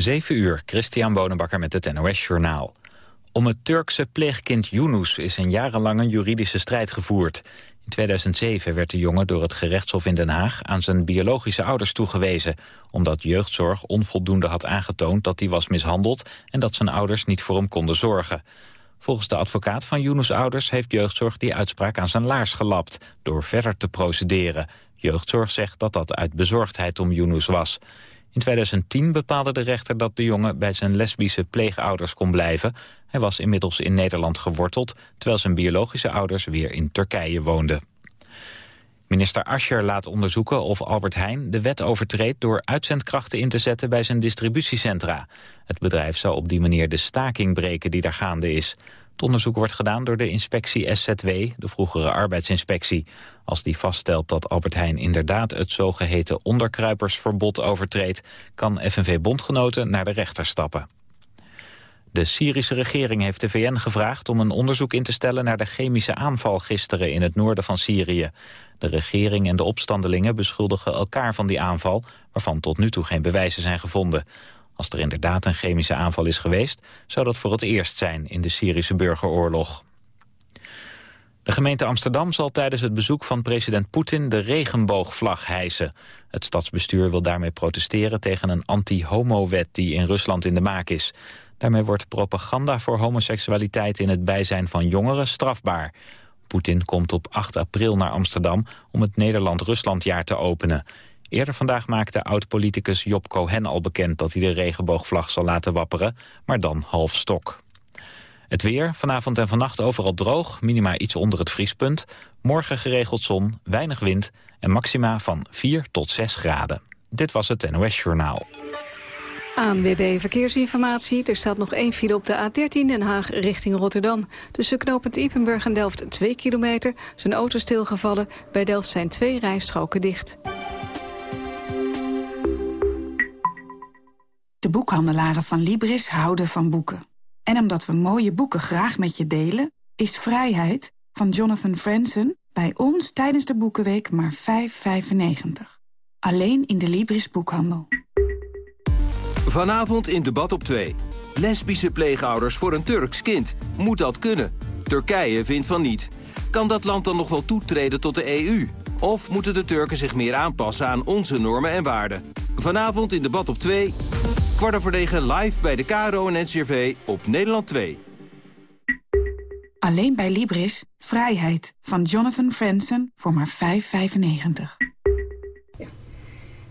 7 uur, Christian Bonenbakker met het NOS Journaal. Om het Turkse pleegkind Yunus is een jarenlange juridische strijd gevoerd. In 2007 werd de jongen door het gerechtshof in Den Haag... aan zijn biologische ouders toegewezen... omdat jeugdzorg onvoldoende had aangetoond dat hij was mishandeld... en dat zijn ouders niet voor hem konden zorgen. Volgens de advocaat van Yunus' ouders heeft jeugdzorg die uitspraak aan zijn laars gelapt... door verder te procederen. Jeugdzorg zegt dat dat uit bezorgdheid om Yunus was... In 2010 bepaalde de rechter dat de jongen bij zijn lesbische pleegouders kon blijven. Hij was inmiddels in Nederland geworteld, terwijl zijn biologische ouders weer in Turkije woonden. Minister Ascher laat onderzoeken of Albert Heijn de wet overtreedt... door uitzendkrachten in te zetten bij zijn distributiecentra. Het bedrijf zou op die manier de staking breken die daar gaande is. Het onderzoek wordt gedaan door de inspectie SZW, de vroegere arbeidsinspectie. Als die vaststelt dat Albert Heijn inderdaad het zogeheten onderkruipersverbod overtreedt... kan FNV-bondgenoten naar de rechter stappen. De Syrische regering heeft de VN gevraagd om een onderzoek in te stellen... naar de chemische aanval gisteren in het noorden van Syrië. De regering en de opstandelingen beschuldigen elkaar van die aanval... waarvan tot nu toe geen bewijzen zijn gevonden. Als er inderdaad een chemische aanval is geweest... zou dat voor het eerst zijn in de Syrische burgeroorlog. De gemeente Amsterdam zal tijdens het bezoek van president Poetin de regenboogvlag hijsen. Het stadsbestuur wil daarmee protesteren tegen een anti-homo-wet die in Rusland in de maak is. Daarmee wordt propaganda voor homoseksualiteit in het bijzijn van jongeren strafbaar. Poetin komt op 8 april naar Amsterdam om het Nederland-Ruslandjaar te openen. Eerder vandaag maakte oud-politicus Job Cohen al bekend dat hij de regenboogvlag zal laten wapperen, maar dan half stok. Het weer, vanavond en vannacht overal droog, minima iets onder het vriespunt. Morgen geregeld zon, weinig wind en maxima van 4 tot 6 graden. Dit was het NOS Journaal. ANWB Verkeersinformatie. Er staat nog één file op de A13 Den Haag richting Rotterdam. Tussen knooppunt Ipenburg en Delft 2 kilometer. Zijn auto stilgevallen. Bij Delft zijn twee rijstroken dicht. De boekhandelaren van Libris houden van boeken. En omdat we mooie boeken graag met je delen... is Vrijheid van Jonathan Franzen bij ons tijdens de Boekenweek maar 5,95. Alleen in de Libris boekhandel. Vanavond in debat op 2. Lesbische pleegouders voor een Turks kind. Moet dat kunnen? Turkije vindt van niet. Kan dat land dan nog wel toetreden tot de EU? Of moeten de Turken zich meer aanpassen aan onze normen en waarden? Vanavond in debat op 2. Kwart over negen live bij de KRO en NCRV op Nederland 2. Alleen bij Libris. Vrijheid van Jonathan Franzen voor maar 5,95.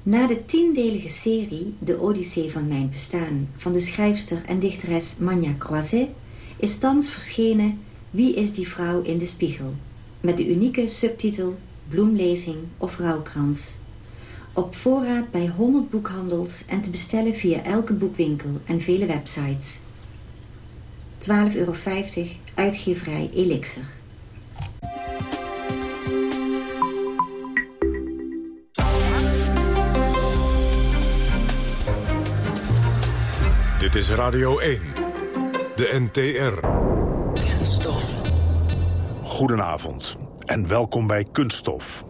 Na de tiendelige serie De Odyssee van Mijn Bestaan... van de schrijfster en dichteres Manja Croiset... is thans verschenen Wie is die vrouw in de spiegel? Met de unieke subtitel Bloemlezing of Rouwkrans... Op voorraad bij 100 boekhandels en te bestellen via elke boekwinkel en vele websites. 12,50 euro, uitgeverij Elixir. Dit is Radio 1, de NTR. Kunststof. Goedenavond en welkom bij Kunststof.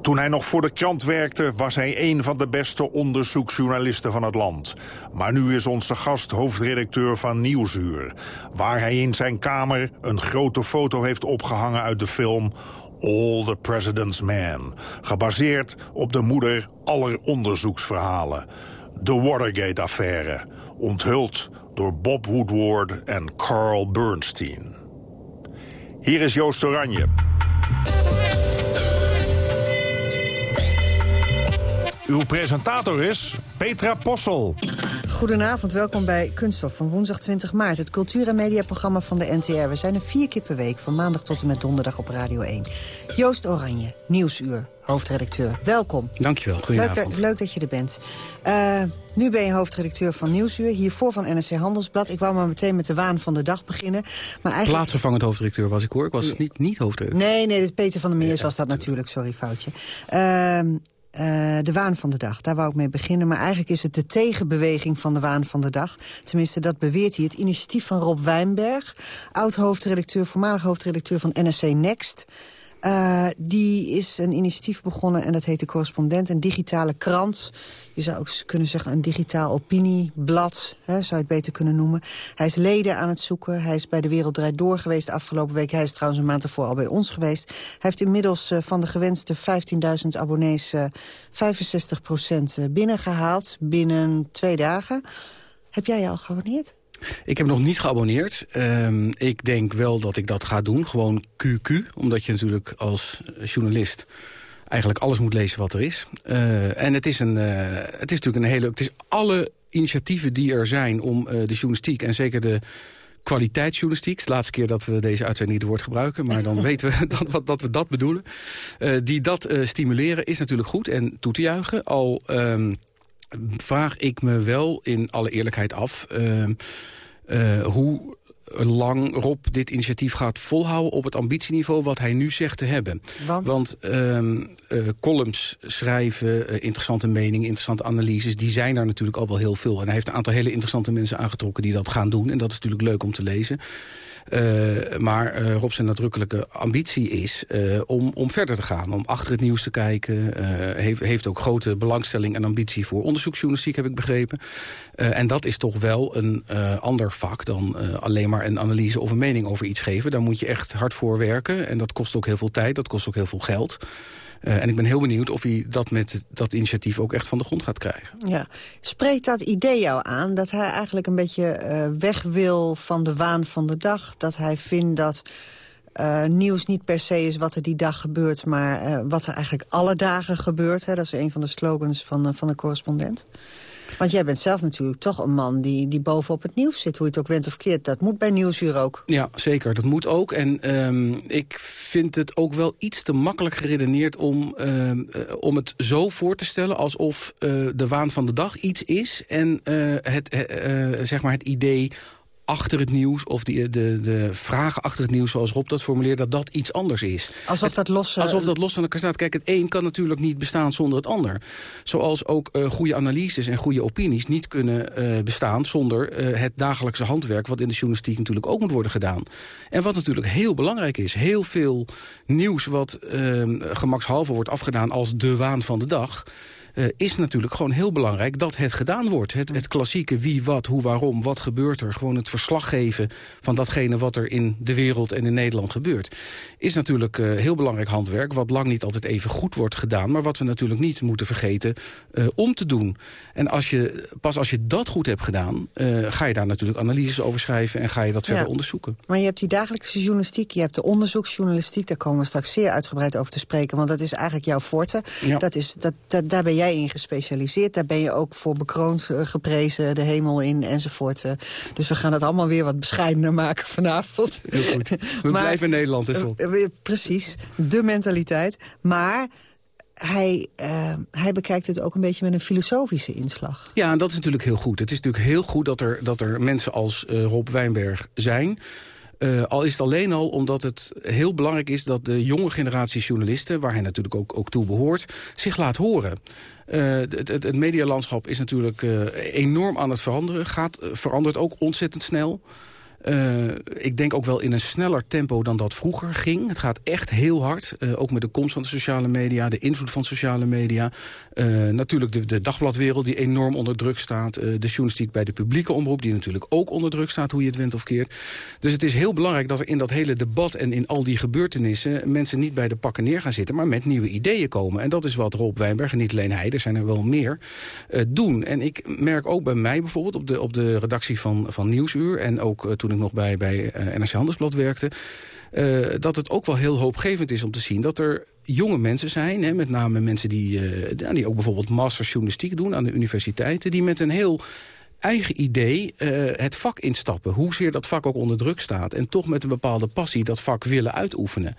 Toen hij nog voor de krant werkte, was hij een van de beste onderzoeksjournalisten van het land. Maar nu is onze gast hoofdredacteur van Nieuwsuur... waar hij in zijn kamer een grote foto heeft opgehangen uit de film... All the President's Man, gebaseerd op de moeder aller onderzoeksverhalen. De Watergate-affaire, onthuld door Bob Woodward en Carl Bernstein. Hier is Joost Oranje. Uw presentator is Petra Possel. Goedenavond, welkom bij Kunststof van woensdag 20 maart. Het cultuur- en mediaprogramma van de NTR. We zijn er vier keer per week, van maandag tot en met donderdag op Radio 1. Joost Oranje, Nieuwsuur, hoofdredacteur. Welkom. Dankjewel, Leuk, goedenavond. dat- leuk dat je er bent. Eh, nu ben je hoofdredacteur van Nieuwsuur, hiervoor van NRC Handelsblad. Ik wou maar meteen met de waan van de dag beginnen. Maar eigenlijk... Plaatsvervangend hoofddirecteur was ik hoor. Ik was niet, niet hoofdredacteur. Nee, nee, dit Peter van der Meers was dat natuurlijk. Sorry, foutje. Ehm, eh, de waan van de dag, daar wou ik mee beginnen. Maar eigenlijk is het de tegenbeweging van de waan van de dag. Tenminste, dat beweert hij. Het initiatief van Rob Wijnberg, oud-hoofdredacteur, voormalig hoofdredacteur van NRC Next... Uh, die is een initiatief begonnen en dat heet de Correspondent. Een digitale krant. Je zou ook kunnen zeggen een digitaal opinieblad. Hè, zou je het beter kunnen noemen. Hij is leden aan het zoeken. Hij is bij de Wereld Draait Door geweest afgelopen week. Hij is trouwens een maand ervoor al bij ons geweest. Hij heeft inmiddels uh, van de gewenste 15.000 abonnees uh, 65% binnengehaald. Binnen twee dagen. Heb jij je al geabonneerd? Ik heb nog niet geabonneerd. Uh, ik denk wel dat ik dat ga doen. Gewoon QQ. Omdat je natuurlijk als journalist eigenlijk alles moet lezen wat er is. Uh, en het is, een, uh, het is natuurlijk een hele... Het is alle initiatieven die er zijn om uh, de journalistiek... en zeker de kwaliteitsjournalistiek. de laatste keer dat we deze uitzending niet het woord gebruiken. Maar dan weten we dat, dat we dat bedoelen. Die dat stimuleren is natuurlijk goed en toe te juichen. Al um, vraag ik me wel in alle eerlijkheid af... Uh, uh, hoe lang Rob dit initiatief gaat volhouden op het ambitieniveau wat hij nu zegt te hebben. Want, Want uh, uh, columns schrijven, uh, interessante meningen, interessante analyses... die zijn er natuurlijk al wel heel veel. En hij heeft een aantal hele interessante mensen aangetrokken die dat gaan doen. En dat is natuurlijk leuk om te lezen. Uh, maar uh, Rob zijn nadrukkelijke ambitie is uh, om, om verder te gaan. Om achter het nieuws te kijken. heeft, heeft ook grote belangstelling en ambitie voor onderzoeksjournalistiek, heb ik begrepen. en dat is toch wel een ander vak dan alleen maar een analyse of een mening over iets geven. Daar moet je echt hard voor werken. En dat kost ook heel veel tijd, dat kost ook heel veel geld. Uh, en ik ben heel benieuwd of hij dat met dat initiatief ook echt van de grond gaat krijgen. Ja. Spreekt dat idee jou aan dat hij eigenlijk een beetje uh, weg wil van de waan van de dag? Dat hij vindt dat uh, nieuws niet per se is wat er die dag gebeurt... maar wat er eigenlijk alle dagen gebeurt. Hè? Dat is een van de slogans van, van de correspondent. Want jij bent zelf natuurlijk toch een man die, die bovenop het nieuws zit. Hoe je het ook went of keert. Dat moet bij Nieuwsuur ook. Ja, zeker. Dat moet ook. En um, ik vind het ook wel iets te makkelijk geredeneerd om, um, uh, om het zo voor te stellen... alsof uh, de waan van de dag iets is en uh, het, zeg maar het idee achter het nieuws... of die, de, de vragen achter het nieuws, zoals Rob dat formuleert... dat dat iets anders is. Alsof dat los... Alsof dat los van elkaar staat. Kijk, het een kan natuurlijk niet bestaan zonder het ander. Zoals ook uh, goede analyses en goede opinies niet kunnen uh, bestaan... zonder uh, het dagelijkse handwerk... wat in de journalistiek natuurlijk ook moet worden gedaan. En wat natuurlijk heel belangrijk is. Heel veel nieuws wat gemakshalve wordt afgedaan als de waan van de dag uh, is natuurlijk gewoon heel belangrijk dat het gedaan wordt. Het, het klassieke wie, wat, hoe, waarom, wat gebeurt er. Gewoon het verslag geven van datgene wat er in de wereld en in Nederland gebeurt. Is natuurlijk uh, heel belangrijk handwerk. Wat lang niet altijd even goed wordt gedaan. Maar wat we natuurlijk niet moeten vergeten uh, om te doen. En als je, pas als je dat goed hebt gedaan... ga je daar natuurlijk analyses over schrijven en ga je dat verder onderzoeken. Maar je hebt die dagelijkse journalistiek, je hebt de onderzoeksjournalistiek. Daar komen we straks zeer uitgebreid over te spreken. Want dat is eigenlijk jouw forte. Ja. Dat is, dat, dat, daar ben jij jij in gespecialiseerd. Daar ben je ook voor bekroond geprezen, de hemel in enzovoort. Dus we gaan het allemaal weer wat bescheidener maken vanavond. Heel goed. We maar, blijven in Nederland, is uh, Precies, de mentaliteit. Maar hij, uh, hij bekijkt het ook een beetje met een filosofische inslag. Ja, en dat is natuurlijk heel goed. Het is natuurlijk heel goed dat er, dat er mensen als uh, Rob Wijnberg zijn... Uh, al is het alleen al omdat het heel belangrijk is... dat de jonge generatie journalisten, waar hij natuurlijk ook, ook toe behoort... zich laat horen. Uh, het, het, medialandschap is natuurlijk uh, enorm aan het veranderen. Gaat, verandert ook ontzettend snel. Uh, ik denk ook wel in een sneller tempo dan dat vroeger ging. Het gaat echt heel hard. Uh, ook met de komst van de sociale media, de invloed van sociale media. Uh, natuurlijk de, de dagbladwereld die enorm onder druk staat. de journalistiek bij de publieke omroep die natuurlijk ook onder druk staat, hoe je het went of keert. Dus het is heel belangrijk dat er in dat hele debat en in al die gebeurtenissen... mensen niet bij de pakken neer gaan zitten, maar met nieuwe ideeën komen. En dat is wat Rob Wijnberg, en niet alleen hij, er zijn er wel meer, doen. En ik merk ook bij mij bijvoorbeeld op de, op de redactie van, van Nieuwsuur... en ook toen nog bij, bij uh, NRC Handelsblad werkte... Uh, dat het ook wel heel hoopgevend is om te zien dat er jonge mensen zijn... Hè, met name mensen die, uh, die ook bijvoorbeeld mastersjournalistiek doen aan de universiteiten... die met een heel eigen idee het vak instappen. Hoezeer dat vak ook onder druk staat. En toch met een bepaalde passie dat vak willen uitoefenen.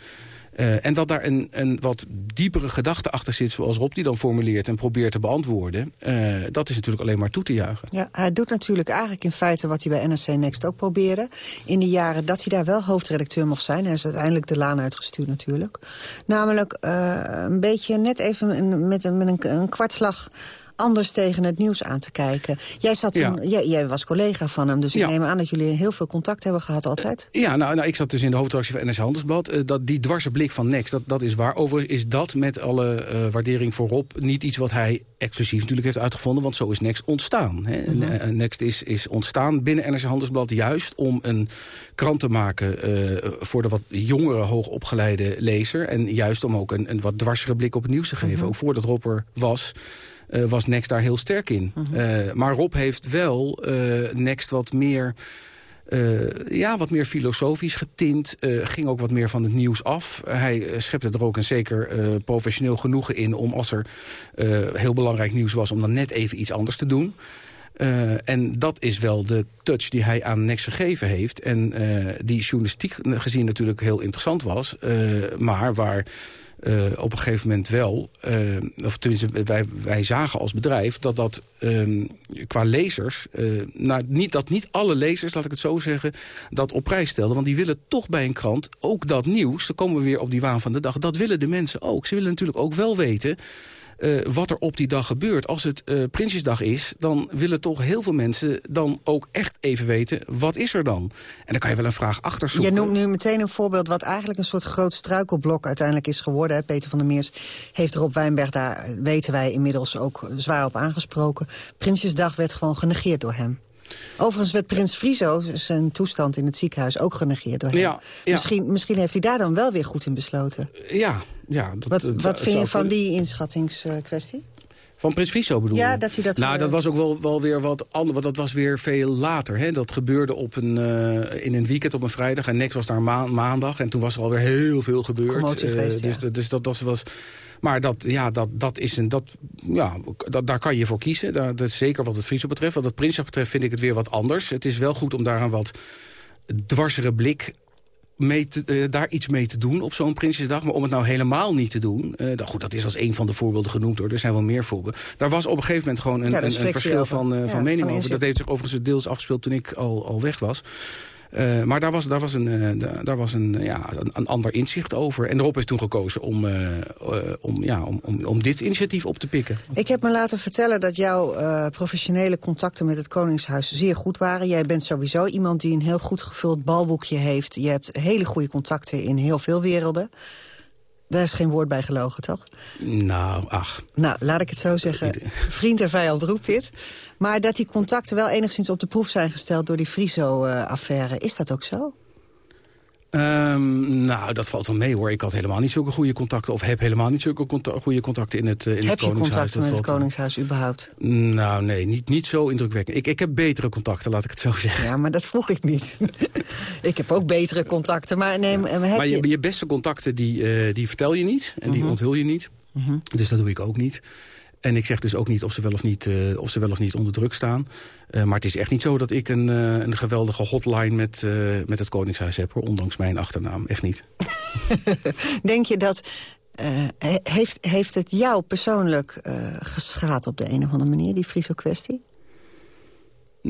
Uh, en dat daar een, een wat diepere gedachte achter zit, zoals Rob die dan formuleert en probeert te beantwoorden. Uh, dat is natuurlijk alleen maar toe te juichen. Ja, hij doet natuurlijk eigenlijk in feite wat hij bij NRC Next ook probeerde. In de jaren dat hij daar wel hoofdredacteur mocht zijn. Hij is uiteindelijk de laan uitgestuurd natuurlijk. Namelijk uh, een beetje net even met, met een, een kwartslag anders tegen het nieuws aan te kijken. Jij, zat toen, jij, jij, was collega van hem, dus ik neem aan dat jullie heel veel contact hebben gehad altijd. ja, nou, nou, ik zat dus in de hoofdredactie van NS Handelsblad. Uh, dat, die dwarse blik van Next, dat, dat is waar. Overigens is dat met alle uh, waardering voor Rob niet iets wat hij exclusief natuurlijk heeft uitgevonden. Want zo is Next ontstaan. Hè. Mm -hmm. Next is, is ontstaan binnen NRC Handelsblad juist om een krant te maken... Voor de wat jongere, hoogopgeleide lezer. En juist om ook een, een wat dwarsere blik op het nieuws te geven. Mm -hmm. Ook voordat Rob er was... Uh, was Next daar heel sterk in. -hmm. uh, maar Rob heeft wel Next wat meer... Uh, ja, wat meer filosofisch getint. Uh, ging ook wat meer van het nieuws af. Uh, hij schepte er ook een zeker professioneel genoegen in... om als er heel belangrijk nieuws was... om dan net even iets anders te doen. en dat is wel de touch die hij aan Next gegeven heeft. En die journalistiek gezien natuurlijk heel interessant was. maar waar... Uh, op een gegeven moment wel, uh, of tenminste wij, wij zagen als bedrijf... dat dat um, qua lezers, uh, nou, niet, dat niet alle lezers, laat ik het zo zeggen... dat op prijs stelden, want die willen toch bij een krant ook dat nieuws... dan komen we weer op die waan van de dag, dat willen de mensen ook. Ze willen natuurlijk ook wel weten... Uh, wat er op die dag gebeurt. Als het uh, Prinsjesdag is, dan willen toch heel veel mensen... dan ook echt even weten, wat is er dan? En dan kan je wel een vraag achter zoeken. Je noemt nu meteen een voorbeeld wat eigenlijk een soort groot struikelblok uiteindelijk is geworden. Peter van der Meers heeft op Wijnberg, daar weten wij inmiddels ook zwaar op aangesproken. Prinsjesdag werd gewoon genegeerd door hem. Overigens werd prins Friso zijn toestand in het ziekenhuis ook genegeerd door hem. Ja, ja. Misschien, misschien heeft hij daar dan wel weer goed in besloten. Ja, ja. Dat, wat wat vind je van die inschattingskwestie? Van Prins Friso bedoel Ja, dat hij dat... Nou, dat was ook wel, wel weer wat anders, want dat was weer veel later. Hè? Dat gebeurde op een, uh, in een weekend op een vrijdag en Next was daar ma maandag. En toen was er alweer heel veel gebeurd. Uh, geweest, dus, ja. dus dat, dat was... Maar dat, ja, dat, dat is een, dat, ja, dat, daar kan je voor kiezen. Dat, dat is zeker wat het Friso betreft. Wat het Prinsdag betreft vind ik het weer wat anders. Het is wel goed om daar een wat dwarsere blik mee te, uh, daar iets mee te doen op zo'n Prinsjesdag. Maar om het nou helemaal niet te doen... Uh, nou goed, dat is als een van de voorbeelden genoemd hoor. Er zijn wel meer voorbeelden. Daar was op een gegeven moment gewoon een, ja, een, een verschil van, uh, ja, van mening van over. Dat heeft zich overigens deels afgespeeld toen ik al, al weg was. Uh, maar daar was, daar was, een, uh, daar was een, ja, een, ander inzicht over. En Rob heeft toen gekozen om, uh, ja, om, om, om dit initiatief op te pikken. Ik heb me laten vertellen dat jouw professionele contacten met het Koningshuis zeer goed waren. Jij bent sowieso iemand die een heel goed gevuld balboekje heeft. Je hebt hele goede contacten in heel veel werelden. Daar is geen woord bij gelogen, toch? Nou, ach. Nou, laat ik het zo zeggen. Vriend en vijand roept dit. Maar dat die contacten wel enigszins op de proef zijn gesteld... door die Friso-affaire, is dat ook zo? Um, nou, dat valt wel mee hoor. Ik had helemaal niet zulke goede contacten... of heb helemaal niet zulke contact, goede contacten in het, uh, in heb het Koningshuis. Heb je contacten met het Koningshuis überhaupt? Nou, nee, niet, niet zo indrukwekkend. Ik, ik heb betere contacten, laat ik het zo zeggen. Ja, maar dat vroeg ik niet. ik heb ook betere contacten, maar... Nee, ja. heb maar je, je... je beste contacten, die, uh, die vertel je niet. En die uh -huh. onthul je niet. Mhm. Dus dat doe ik ook niet. En ik zeg dus ook niet of ze wel of niet, uh, of ze wel of niet onder druk staan. Uh, maar het is echt niet zo dat ik een, uh, een geweldige hotline met, met het Koningshuis heb. Hoor, ondanks mijn achternaam. Echt niet. Denk je dat... heeft, heeft het jou persoonlijk geschaad op de een of andere manier, die Friso kwestie?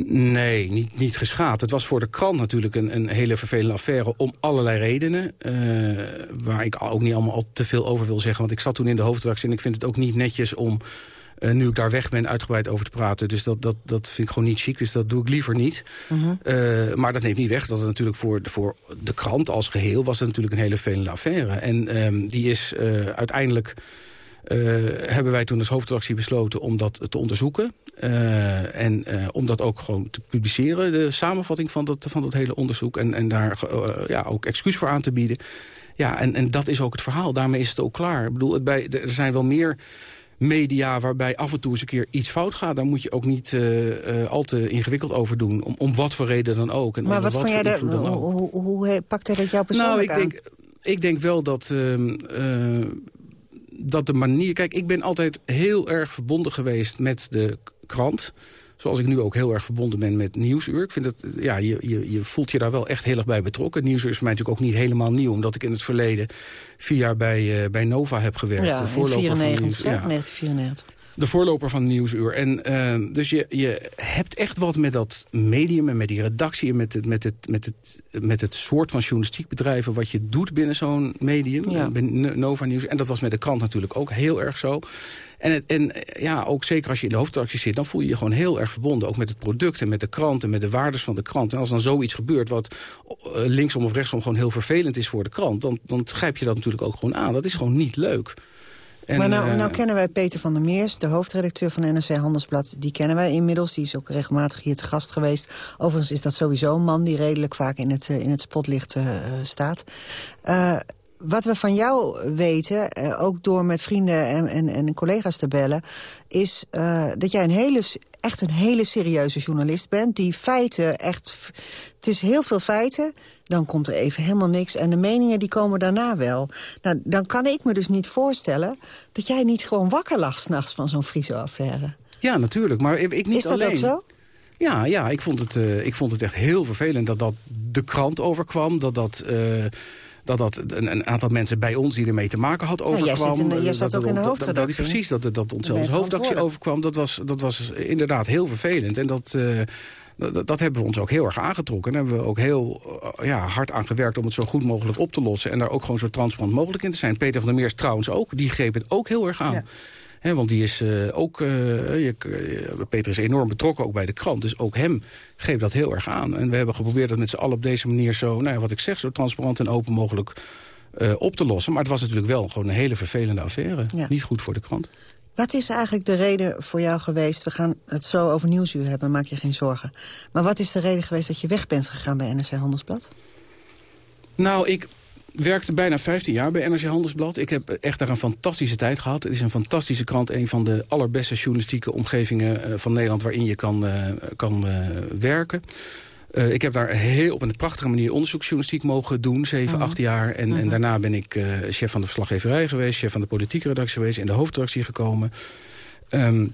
Nee, niet, niet geschaad. Het was voor de krant natuurlijk een, een hele vervelende affaire... om allerlei redenen, uh, waar ik ook niet allemaal al te veel over wil zeggen. Want ik zat toen in de hoofdredactie en ik vind het ook niet netjes om... Uh, nu ik daar weg ben, uitgebreid over te praten. Dus dat, dat, dat vind ik gewoon niet chic, dus dat doe ik liever niet. Uh -huh. uh, maar dat neemt niet weg dat het natuurlijk voor de, voor de krant als geheel... was het natuurlijk een hele vervelende affaire. En um, die is uiteindelijk... Uh, hebben wij toen als hoofdredactie besloten om dat te onderzoeken. Uh, en uh, om dat ook gewoon te publiceren, de samenvatting van dat, van dat hele onderzoek. En, en daar ja, ook excuus voor aan te bieden. Ja, en, en dat is ook het verhaal. Daarmee is het ook klaar. Ik bedoel, het bij, er zijn wel meer media waarbij af en toe eens een keer iets fout gaat. Daar moet je ook niet al te ingewikkeld over doen. Om, om wat voor reden dan ook. En maar wat, wat vond jij de, hoe, hoe, hoe pakt hij dat jou persoonlijk nou, ik denk, ik denk wel dat dat de manier... Kijk, ik ben altijd heel erg verbonden geweest met de krant. Zoals ik nu ook heel erg verbonden ben met Nieuwsuur. Ik vind dat, ja, je, je, je voelt je daar wel echt heel erg bij betrokken. Nieuwsuur is voor mij natuurlijk ook niet helemaal nieuw... omdat ik in het verleden vier jaar bij, uh, bij Nova heb gewerkt. Ja, de voorloper 94, van ja. 1994. De voorloper van Nieuwsuur. En uh, dus je, je hebt echt wat met dat medium en met die redactie... en met het, met het, met het, met het soort van journalistiek bedrijven... wat je doet binnen zo'n medium, ja. binnen Nova Nieuws. En dat was met de krant natuurlijk ook heel erg zo. En, en ja, ook zeker als je in de hoofdredactie zit... dan voel je je gewoon heel erg verbonden. Ook met het product en met de krant en met de waardes van de krant. En als dan zoiets gebeurt wat linksom of rechtsom gewoon heel vervelend is voor de krant... dan, dan grijp je dat natuurlijk ook gewoon aan. Dat is gewoon niet leuk. En, maar nou, nou, kennen wij Peter van der Meers, de hoofdredacteur van NRC Handelsblad. Die kennen wij inmiddels, die is ook regelmatig hier te gast geweest. Overigens is dat sowieso een man die redelijk vaak in het, in het spotlicht uh, staat. Uh, wat we van jou weten, ook door met vrienden en, en, en collega's te bellen... is dat jij een hele echt een hele serieuze journalist bent... die feiten echt... Het is heel veel feiten, dan komt er even helemaal niks... en de meningen die komen daarna wel. Nou, dan kan ik me dus niet voorstellen... dat jij niet gewoon wakker lag s'nachts van zo'n Friso-affaire. Ja, natuurlijk, maar ik, ik niet Is dat alleen. ook zo? Ja, ja ik, vond het, uh, ik vond het echt heel vervelend dat dat de krant overkwam. Dat dat... Uh, dat dat een, een, aantal mensen bij ons die ermee te maken had overkwam. Nou, jij, jij zat dat ook in de hoofdredactie. Dat, precies, dat, dat ons zelfs hoofdredactie overkwam. Dat was, dat was inderdaad heel vervelend. En dat... Uh, dat, dat, hebben we ons ook heel erg aangetrokken. Daar hebben we ook heel uh, ja, hard aan gewerkt om het zo goed mogelijk op te lossen. En daar ook gewoon zo transparant mogelijk in te zijn. Peter van der Meers trouwens ook. Die greep het ook heel erg aan. Ja. Want die is uh, ook, je, Peter is enorm betrokken ook bij de krant. Dus ook hem greep dat heel erg aan. En we hebben geprobeerd dat met z'n allen op deze manier zo, nou ja, wat ik zeg, zo transparant en open mogelijk uh, op te lossen. Maar het was natuurlijk wel gewoon een hele vervelende affaire. Ja. Niet goed voor de krant. Wat is eigenlijk de reden voor jou geweest... we gaan het zo over Nieuwsuur hebben, maak je geen zorgen. Maar wat is de reden geweest dat je weg bent gegaan bij NRC Handelsblad? Nou, ik werkte bijna 15 jaar bij NRC Handelsblad. Ik heb echt daar een fantastische tijd gehad. Het is een fantastische krant. Een van de allerbeste journalistieke omgevingen van Nederland... waarin je kan, uh, kan uh, werken. Uh, ik heb daar heel op een prachtige manier onderzoeksjournalistiek mogen doen. Zeven, acht jaar. En, en daarna ben ik uh, chef van de verslaggeverij geweest. Chef van de politieke redactie geweest. In de hoofdredactie gekomen. Um,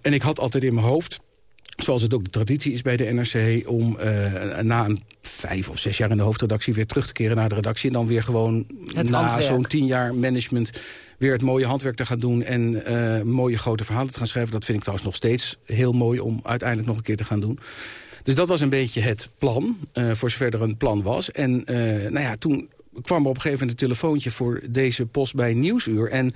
en ik had altijd in mijn hoofd zoals het ook de traditie is bij de NRC... om uh, na een vijf of zes jaar in de hoofdredactie weer terug te keren naar de redactie... en dan weer gewoon het na zo'n tien jaar management weer het mooie handwerk te gaan doen... en uh, mooie grote verhalen te gaan schrijven. Dat vind ik trouwens nog steeds heel mooi om uiteindelijk nog een keer te gaan doen. Dus dat was een beetje het plan, uh, voor zover er een plan was. En nou ja, toen kwam er op een gegeven moment een telefoontje voor deze post bij Nieuwsuur. En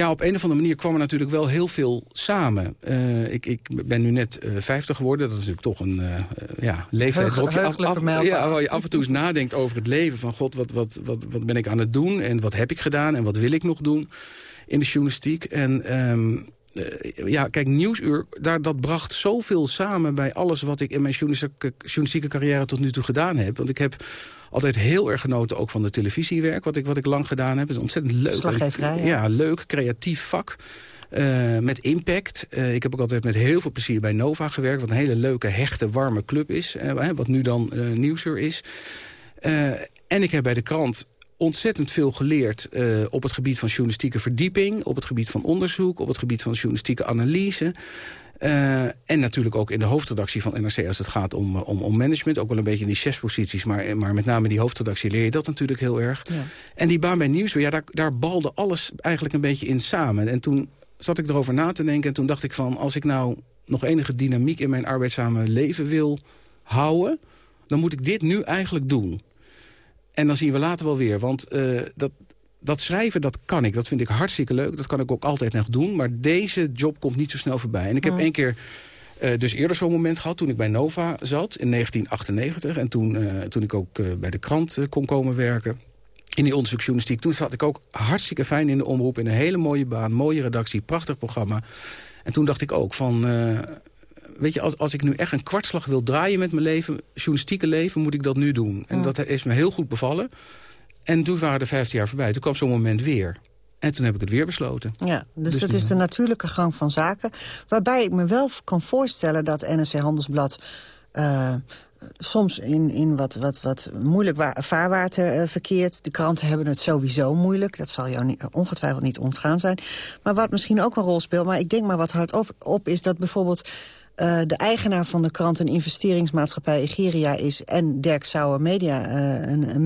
ja, op een of andere manier kwam er natuurlijk wel heel veel samen. Uh, ik, ik ben nu net uh, 50 geworden. Dat is natuurlijk toch een uh, ja, leeftijd waarop je af, af, ja, waar je af en toe eens nadenkt over het leven. Van god, wat, wat, wat, wat ben ik aan het doen? En wat heb ik gedaan? En wat wil ik nog doen in de journalistiek? En... Um, uh, ja, kijk, Nieuwsuur, daar, dat bracht zoveel samen bij alles wat ik in mijn journalistieke, journalistieke carrière tot nu toe gedaan heb. Want ik heb altijd heel erg genoten ook van de televisiewerk, wat ik, wat ik lang gedaan heb. Het is ontzettend leuk. Ja. ja, leuk, creatief vak. Uh, met impact. Uh, ik heb ook altijd met heel veel plezier bij Nova gewerkt. Wat een hele leuke, hechte, warme club is. Uh, wat nu dan Nieuwsuur is. en ik heb bij de krant ontzettend veel geleerd uh, op het gebied van journalistieke verdieping... op het gebied van onderzoek, op het gebied van journalistieke analyse... Uh, en natuurlijk ook in de hoofdredactie van NRC als het gaat om, om, om management. Ook wel een beetje in die chefsposities, maar, maar met name die hoofdredactie leer je dat natuurlijk heel erg. Ja. En die baan bij Nieuwsweer, ja, daar, daar balde alles eigenlijk een beetje in samen. En toen zat ik erover na te denken en toen dacht ik van... als ik nou nog enige dynamiek in mijn arbeidszame leven wil houden... dan moet ik dit nu eigenlijk doen. En dan zien we later wel weer. Want uh, dat, dat schrijven, dat kan ik. Dat vind ik hartstikke leuk. Dat kan ik ook altijd nog doen. Maar deze job komt niet zo snel voorbij. En ik heb mm. één keer uh, dus eerder zo'n moment gehad... toen ik bij Nova zat in 1998. En toen, uh, toen ik ook uh, bij de krant kon komen werken. In die onderzoeksjournalistiek. Toen zat ik ook hartstikke fijn in de omroep. In een hele mooie baan, mooie redactie, prachtig programma. En toen dacht ik ook van weet je, als, als ik nu echt een kwartslag wil draaien met mijn leven... journalistieke leven, moet ik dat nu doen. En dat is me heel goed bevallen. En toen waren de 15 jaar voorbij. Toen kwam zo'n moment weer. En toen heb ik het weer besloten. Ja, dus, dus dat is de natuurlijke gang van zaken. Waarbij ik me wel kan voorstellen dat NRC Handelsblad... Uh, soms in, in wat, wat, wat moeilijk vaarwater uh, verkeert. De kranten hebben het sowieso moeilijk. Dat zal jou niet, ongetwijfeld niet ontgaan zijn. Maar wat misschien ook een rol speelt... maar ik denk maar wat hard op, op is dat bijvoorbeeld... Uh, de eigenaar van de krant een investeringsmaatschappij Egeria is... en Dirk Sauer Media, uh, een, een,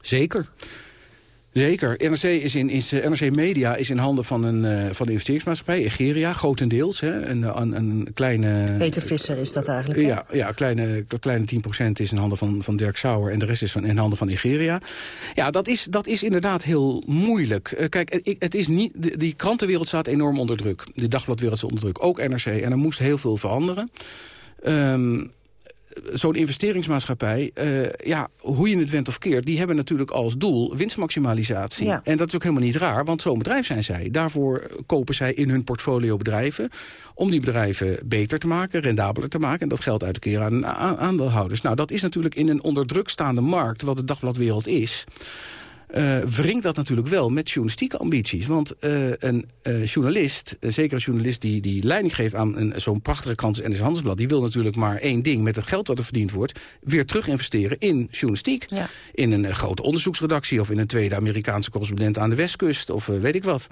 Zeker. NRC, is in, is, eh, NRC Media is in handen van een, uh, van de investeringsmaatschappij, Egeria, grotendeels. Hè, een, een, een kleine... Peter Visser is dat eigenlijk, Ja, ja kleine, kleine 10% is in handen van, van Dirk Sauer en de rest is van, in handen van Egeria. Ja, dat is, dat is inderdaad heel moeilijk. Uh, kijk, het, het is niet, die krantenwereld staat enorm onder druk. De dagbladwereld staat onder druk, ook NRC. En er moest heel veel veranderen. Um, zo'n investeringsmaatschappij, uh, ja, hoe je het went of keert... die hebben natuurlijk als doel winstmaximalisatie. Ja. En dat is ook helemaal niet raar, want zo'n bedrijf zijn zij. Daarvoor kopen zij in hun portfolio bedrijven... om die bedrijven beter te maken, rendabeler te maken... en dat geld uit te keren aan, aan aandeelhouders. Nou, dat is natuurlijk in een onder druk staande markt... wat de dagbladwereld is uh, wringt dat natuurlijk wel met journalistieke ambities. Want uh, een uh, journalist, zeker een journalist die, die leiding geeft aan zo'n prachtige krant en Handelsblad... die wil natuurlijk maar één ding met het geld dat er verdiend wordt... weer terug investeren in journalistiek. Ja. In een grote onderzoeksredactie of in een tweede Amerikaanse correspondent aan de Westkust of weet ik wat.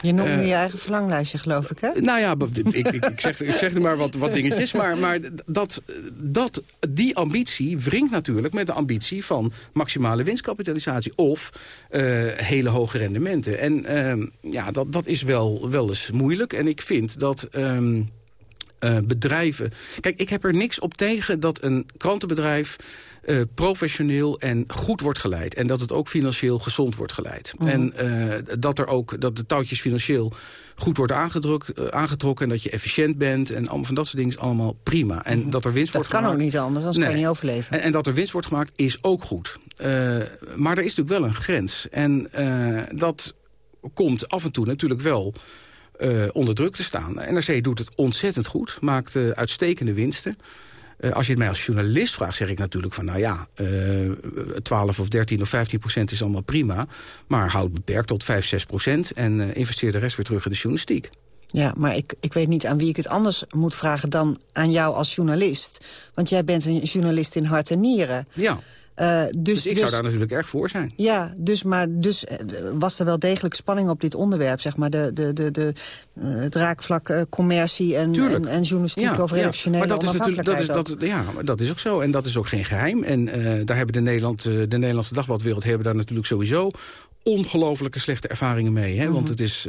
Je noemt nu je eigen verlanglijstje, geloof ik, hè? Nou ja, ik, ik, ik, zeg, ik zeg er maar wat, wat dingetjes. Maar, maar dat, dat, die ambitie wringt natuurlijk met de ambitie van maximale winstkapitalisatie. Of uh, hele hoge rendementen. En uh, ja, dat, dat is wel, wel eens moeilijk. En ik vind dat... Um, uh, bedrijven... Kijk, ik heb er niks op tegen dat een krantenbedrijf... Uh, professioneel en goed wordt geleid. En dat het ook financieel gezond wordt geleid. Mhm. En uh, dat, er ook, dat de touwtjes financieel goed worden aangetrokken... en dat je efficiënt bent en allemaal van dat soort dingen is allemaal prima. En Mhm. dat er winst Dat wordt kan gemaakt... ook niet anders, anders kan je niet overleven. En, en dat er winst wordt gemaakt is ook goed. Maar er is natuurlijk wel een grens. En dat komt af en toe natuurlijk wel onder druk te staan. NRC doet het ontzettend goed, maakt uitstekende winsten. Uh, als je het mij als journalist vraagt, zeg ik natuurlijk van... nou ja, uh, 12 of 13 of 15 procent is allemaal prima... maar houd beperkt tot 5, 6 procent... en uh, investeer de rest weer terug in de journalistiek. Ja, maar ik, ik weet niet aan wie ik het anders moet vragen dan aan jou als journalist. Want jij bent een journalist in hart en nieren. Ja. Uh, dus, dus ik dus, zou daar natuurlijk erg voor zijn. Ja, dus, maar, dus was er wel degelijk spanning op dit onderwerp, zeg maar. De, de, de, de, uh, het raakvlak uh, commercie en, en, en, journalistiek ja, over redactionele ja, maar dat is natuurlijk, dat is, dat, Ja, maar dat is ook zo. En dat is ook geen geheim. En daar hebben de, Nederland, de Nederlandse dagbladwereld hebben daar natuurlijk sowieso ongelofelijke slechte ervaringen mee. Hè? Mm -hmm. Want het is,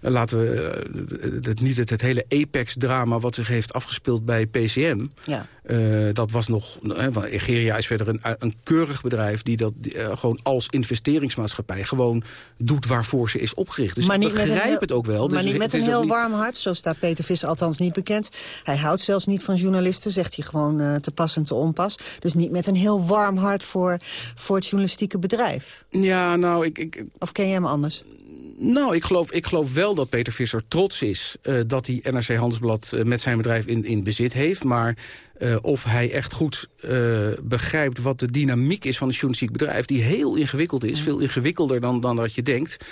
laten we uh, het, niet het, het hele Apex-drama... wat zich heeft afgespeeld bij PCM. Ja. Uh, dat was nog... want Egeria is verder een, een keurig bedrijf... die dat die, gewoon als investeringsmaatschappij... gewoon doet waarvoor ze is opgericht. Dus maar ik niet begrijp heel, het ook wel. Maar dus niet met een heel niet... warm hart, zo staat Peter Visser althans niet bekend. Hij houdt zelfs niet van journalisten, zegt hij gewoon te pas en te onpas. Dus niet met een heel warm hart voor, voor het journalistieke bedrijf. Ja, nou... Ik, ik, of ken je hem anders? Nou, ik geloof, ik geloof wel dat Peter Visser trots is... Uh, dat hij NRC Handelsblad uh, met zijn bedrijf in, in bezit heeft. Maar uh, of hij echt goed begrijpt wat de dynamiek is van een journalistiek bedrijf... die heel ingewikkeld is, veel ingewikkelder dan, dan dat je denkt...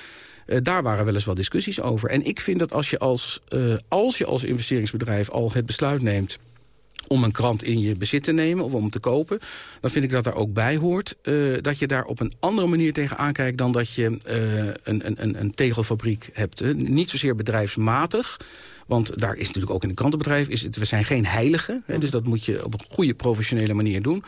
Daar waren wel eens wat discussies over. En ik vind dat als je als, als, je als investeringsbedrijf al het besluit neemt om een krant in je bezit te nemen of om te kopen... dan vind ik dat daar ook bij hoort uh, dat je daar op een andere manier tegen aankijkt... dan dat je uh, een, een, een tegelfabriek hebt. Hè. Niet zozeer bedrijfsmatig... Want daar is natuurlijk ook in een krantenbedrijf... Is het, we zijn geen heiligen, hè, dus dat moet je op een goede professionele manier doen...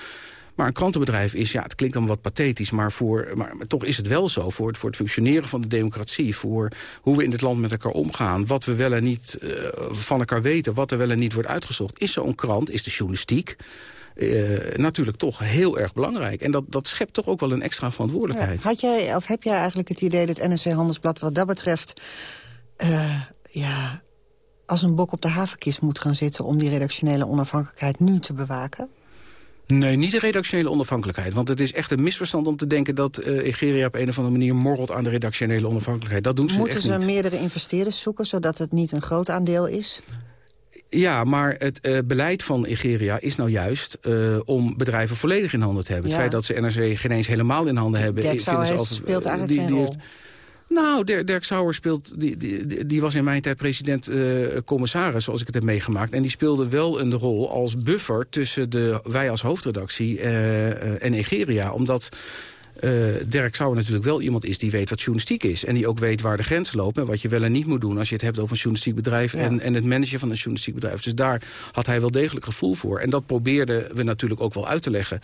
Maar een krantenbedrijf is, ja, het klinkt dan wat pathetisch... maar, voor, maar, toch is het wel zo voor het, voor het functioneren van de democratie... voor hoe we in dit land met elkaar omgaan... wat we wel en niet uh, van elkaar weten, wat er wel en niet wordt uitgezocht... is zo'n krant, is de journalistiek... Uh, natuurlijk toch heel erg belangrijk. En dat, dat schept toch ook wel een extra verantwoordelijkheid. Had jij, of heb jij eigenlijk het idee dat NRC Handelsblad wat dat betreft... Uh, ja, als een bok op de havenkist moet gaan zitten... om die redactionele onafhankelijkheid nu te bewaken? Nee, niet de redactionele onafhankelijkheid. Want het is echt een misverstand om te denken dat uh, Egeria op een of andere manier morrelt aan de redactionele onafhankelijkheid. Dat doen ze Moeten echt ze niet. meerdere investeerders zoeken, zodat het niet een groot aandeel is? Ja, maar het uh, beleid van Egeria is nou juist uh, om bedrijven volledig in handen te hebben. Ja. Het feit dat ze NRC geen eens helemaal in handen hebben... Dirk Sauer heeft, als, speelt eigenlijk die, geen die heeft, nou, Dirk, Sauer speelt, die, die, die was in mijn tijd president-commissaris, uh, zoals ik het heb meegemaakt. En die speelde wel een rol als buffer tussen de, wij als hoofdredactie uh, uh, en Egeria. Omdat Uh, Dirk Sauer natuurlijk wel iemand is die weet wat journalistiek is. En die ook weet waar de grens loopt en wat je wel en niet moet doen... als je het hebt over een journalistiek bedrijf en, en het managen van een journalistiek bedrijf. Dus daar had hij wel degelijk gevoel voor. En dat probeerden we natuurlijk ook wel uit te leggen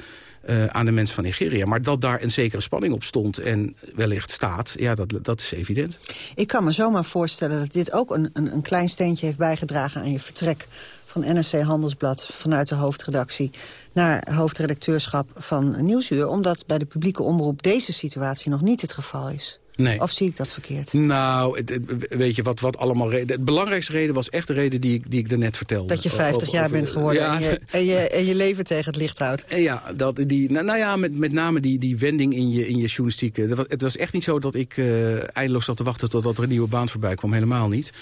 uh, aan de mensen van Nigeria. Maar dat daar een zekere spanning op stond en wellicht staat... ja, dat, dat is evident. Ik kan me zomaar voorstellen dat dit ook een, een, een klein steentje heeft bijgedragen... aan je vertrek van NSC Handelsblad vanuit de hoofdredactie... naar hoofdredacteurschap van Nieuwsuur... omdat bij de publieke omroep deze situatie nog niet het geval is. Nee. Of zie ik dat verkeerd? Nou, weet je, wat, wat allemaal reden... Het belangrijkste reden was echt de reden die ik, die ik daarnet vertelde. Dat je 50 jaar bent geworden ja, en, je, en, je, en je leven tegen het licht houdt. Ja, dat, die, nou, nou, ja, met, met name die, die wending in je, in je journalistiek. Het was echt niet zo dat ik uh, eindeloos zat te wachten... totdat er een nieuwe baan voorbij kwam. Helemaal niet.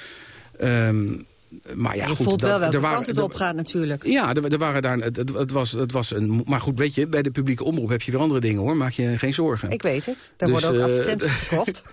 Um, maar ja, je goed, voelt wel welke kant het op gaat natuurlijk. Ja, er, er waren daar, het, het, was, het was een... Maar goed, weet je, bij de publieke omroep heb je weer andere dingen, hoor. Maak je geen zorgen. Ik weet het. Daar dus, worden ook uh, advertenties verkocht.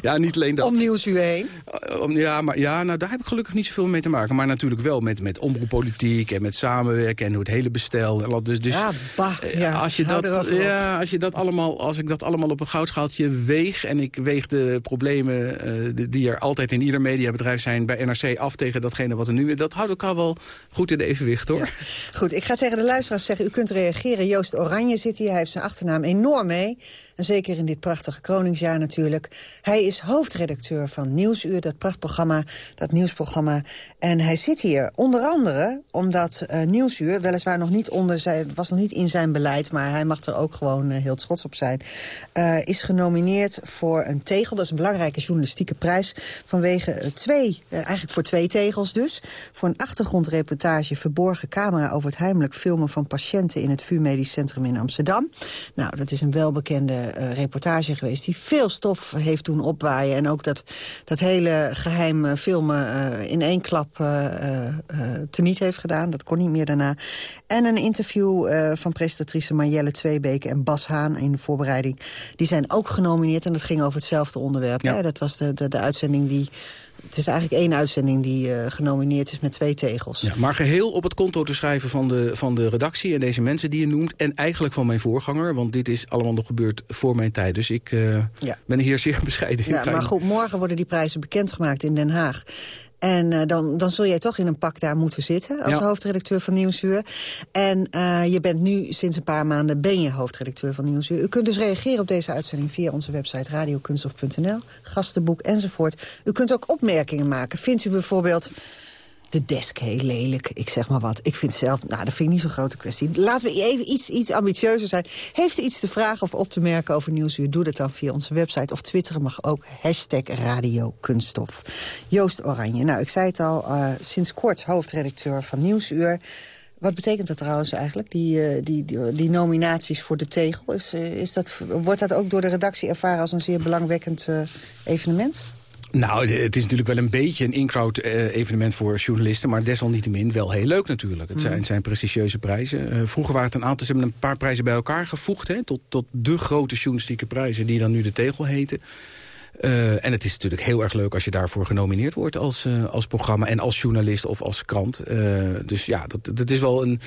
ja, niet alleen dat. Om nieuwsuur heen. Uh, om, ja, maar, ja, nou, daar heb ik gelukkig niet zoveel mee te maken. Maar natuurlijk wel met, met omroeppolitiek en met samenwerken... en hoe het hele bestel... Dus, dus, ja, bah, eh, ja, als je dat, ja, als je dat allemaal, als ik dat allemaal op een goudschaaltje weeg... en ik weeg de problemen uh, die er altijd in ieder mediabedrijf zijn... bij NRC af tegen datgene wat er nu... Dat houdt elkaar wel goed in de evenwicht, hoor. Goed, ik ga tegen de luisteraars zeggen, u kunt reageren. Joost Oranje zit hier, hij heeft zijn achternaam enorm mee. En zeker in dit prachtige Kroningsjaar natuurlijk. Hij is hoofdredacteur van Nieuwsuur, dat prachtprogramma, dat nieuwsprogramma. En hij zit hier onder andere omdat uh, Nieuwsuur, weliswaar nog niet onder was nog niet in zijn beleid, maar hij mag er ook gewoon uh, heel trots op zijn, uh, is genomineerd voor een tegel. Dat is een belangrijke journalistieke prijs vanwege twee, eigenlijk voor twee tegels dus. Voor een achtergrondreportage verborgen camera over het heimelijk filmen van patiënten in het VU Medisch Centrum in Amsterdam. Nou, dat is een welbekende uh, reportage geweest... die veel stof heeft doen opwaaien. En ook dat, dat hele geheim filmen uh, in één klap uh, teniet heeft gedaan. Dat kon niet meer daarna. En een interview van presentatrice Marjelle Tweebeke en Bas Haan in de voorbereiding. Die zijn ook genomineerd en dat ging over hetzelfde onderwerp. Ja. Hè? Dat was de, de, de uitzending die het is eigenlijk één uitzending die uh, genomineerd is met twee tegels. Ja, maar geheel op het konto te schrijven van de, van de redactie... en deze mensen die je noemt. En eigenlijk van mijn voorganger. Want dit is allemaal nog gebeurd voor mijn tijd. Dus ik uh, ja. ben hier zeer bescheiden in. Ja, maar goed, morgen worden die prijzen bekendgemaakt in Den Haag. En uh, dan, dan zul jij toch in een pak daar moeten zitten als ja. hoofdredacteur van Nieuwsuur. En uh, je bent nu sinds een paar maanden ben je hoofdredacteur van Nieuwsuur. U kunt dus reageren op deze uitzending via onze website radiokunstof.nl, gastenboek enzovoort. U kunt ook opmerkingen maken. Vindt u bijvoorbeeld de desk heel lelijk. Ik zeg maar wat. Ik vind zelf, nou, dat vind ik niet zo'n grote kwestie. Laten we even iets, iets ambitieuzer zijn. Heeft u iets te vragen of op te merken over Nieuwsuur? Doe dat dan via onze website of twitteren mag ook. Hashtag Radio Kunststof. Joost Oranje. Nou, ik zei het al, uh, sinds kort hoofdredacteur van Nieuwsuur. Wat betekent dat trouwens eigenlijk, die, uh, die, die, nominaties voor de tegel? Is, uh, is dat, wordt dat ook door de redactie ervaren als een zeer belangwekkend evenement? Nou, het is natuurlijk wel een beetje een in-crowd uh, evenement voor journalisten... maar desalniettemin wel heel leuk natuurlijk. Het zijn, mm. zijn prestigieuze prijzen. Uh, vroeger waren het een aantal, ze hebben een paar prijzen bij elkaar gevoegd... Hè, tot, tot de grote journalistieke prijzen die dan nu de tegel heten. Uh, en het is natuurlijk heel erg leuk als je daarvoor genomineerd wordt als, als programma... en als journalist of als krant. dus ja, dat, dat is wel een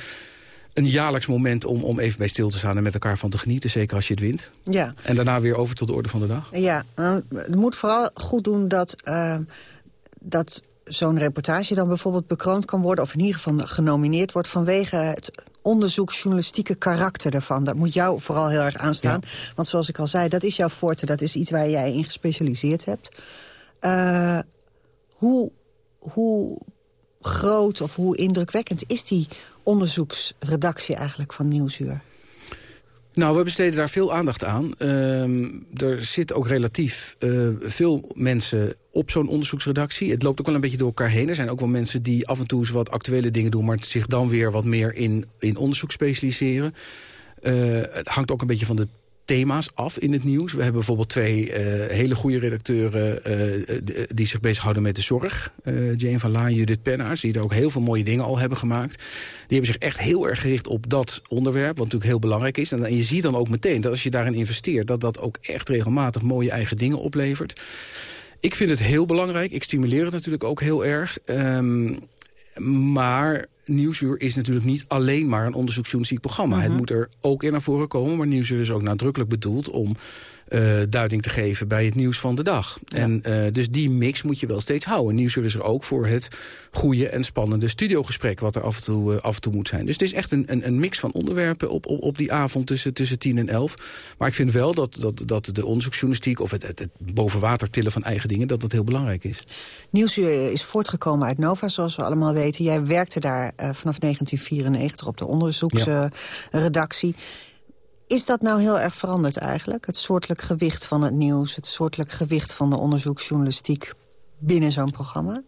een jaarlijks moment om, om even bij stil te staan... en met elkaar van te genieten, zeker als je het wint. Ja. En daarna weer over tot de orde van de dag. Ja, uh, het moet vooral goed doen dat, uh, dat zo'n reportage dan bijvoorbeeld bekroond kan worden... of in ieder geval genomineerd wordt vanwege het onderzoeksjournalistieke karakter ervan. Dat moet jou vooral heel erg aanstaan. Ja. Want zoals ik al zei, dat is jouw forte, dat is iets waar jij in gespecialiseerd hebt. Uh, hoe, hoe groot of hoe indrukwekkend is die onderzoeksredactie eigenlijk van Nieuwsuur? Nou, we besteden daar veel aandacht aan. Uh, er zitten ook relatief uh, veel mensen op zo'n onderzoeksredactie. Het loopt ook wel een beetje door elkaar heen. Er zijn ook wel mensen die af en toe wat actuele dingen doen... maar zich dan weer wat meer in, in onderzoek specialiseren. Uh, het hangt ook een beetje van de thema's af in het nieuws. We hebben bijvoorbeeld twee uh, hele goede redacteuren... Uh, die zich bezighouden met de zorg. Uh, Jane van Laan, Judith Pennaars, die er ook heel veel mooie dingen al hebben gemaakt. Die hebben zich echt heel erg gericht op dat onderwerp... wat natuurlijk heel belangrijk is. En, je ziet dan ook meteen dat als je daarin investeert... dat dat ook echt regelmatig mooie eigen dingen oplevert. Ik vind het heel belangrijk. Ik stimuleer het natuurlijk ook heel erg. Um, maar Nieuwsuur is natuurlijk niet alleen maar een onderzoeksjournalistiek programma. Het moet er ook in naar voren komen, maar Nieuwsuur is ook nadrukkelijk bedoeld om duiding te geven bij het nieuws van de dag. En uh, dus die mix moet je wel steeds houden. Nieuwsuur is er ook voor het goede en spannende studiogesprek... wat er af en toe, uh, af en toe moet zijn. Dus het is echt een, een, een mix van onderwerpen op, op, op die avond tussen, tussen 10 en 11. Maar ik vind wel dat, dat, dat de onderzoeksjournalistiek... of het, het, het boven water tillen van eigen dingen, dat dat heel belangrijk is. Nieuwsuur is voortgekomen uit Nova, zoals we allemaal weten. Jij werkte daar vanaf 1994 op de onderzoeksredactie. Ja. Is dat nou heel erg veranderd eigenlijk? Het soortelijk gewicht van het nieuws... het soortelijk gewicht van de onderzoeksjournalistiek binnen zo'n programma?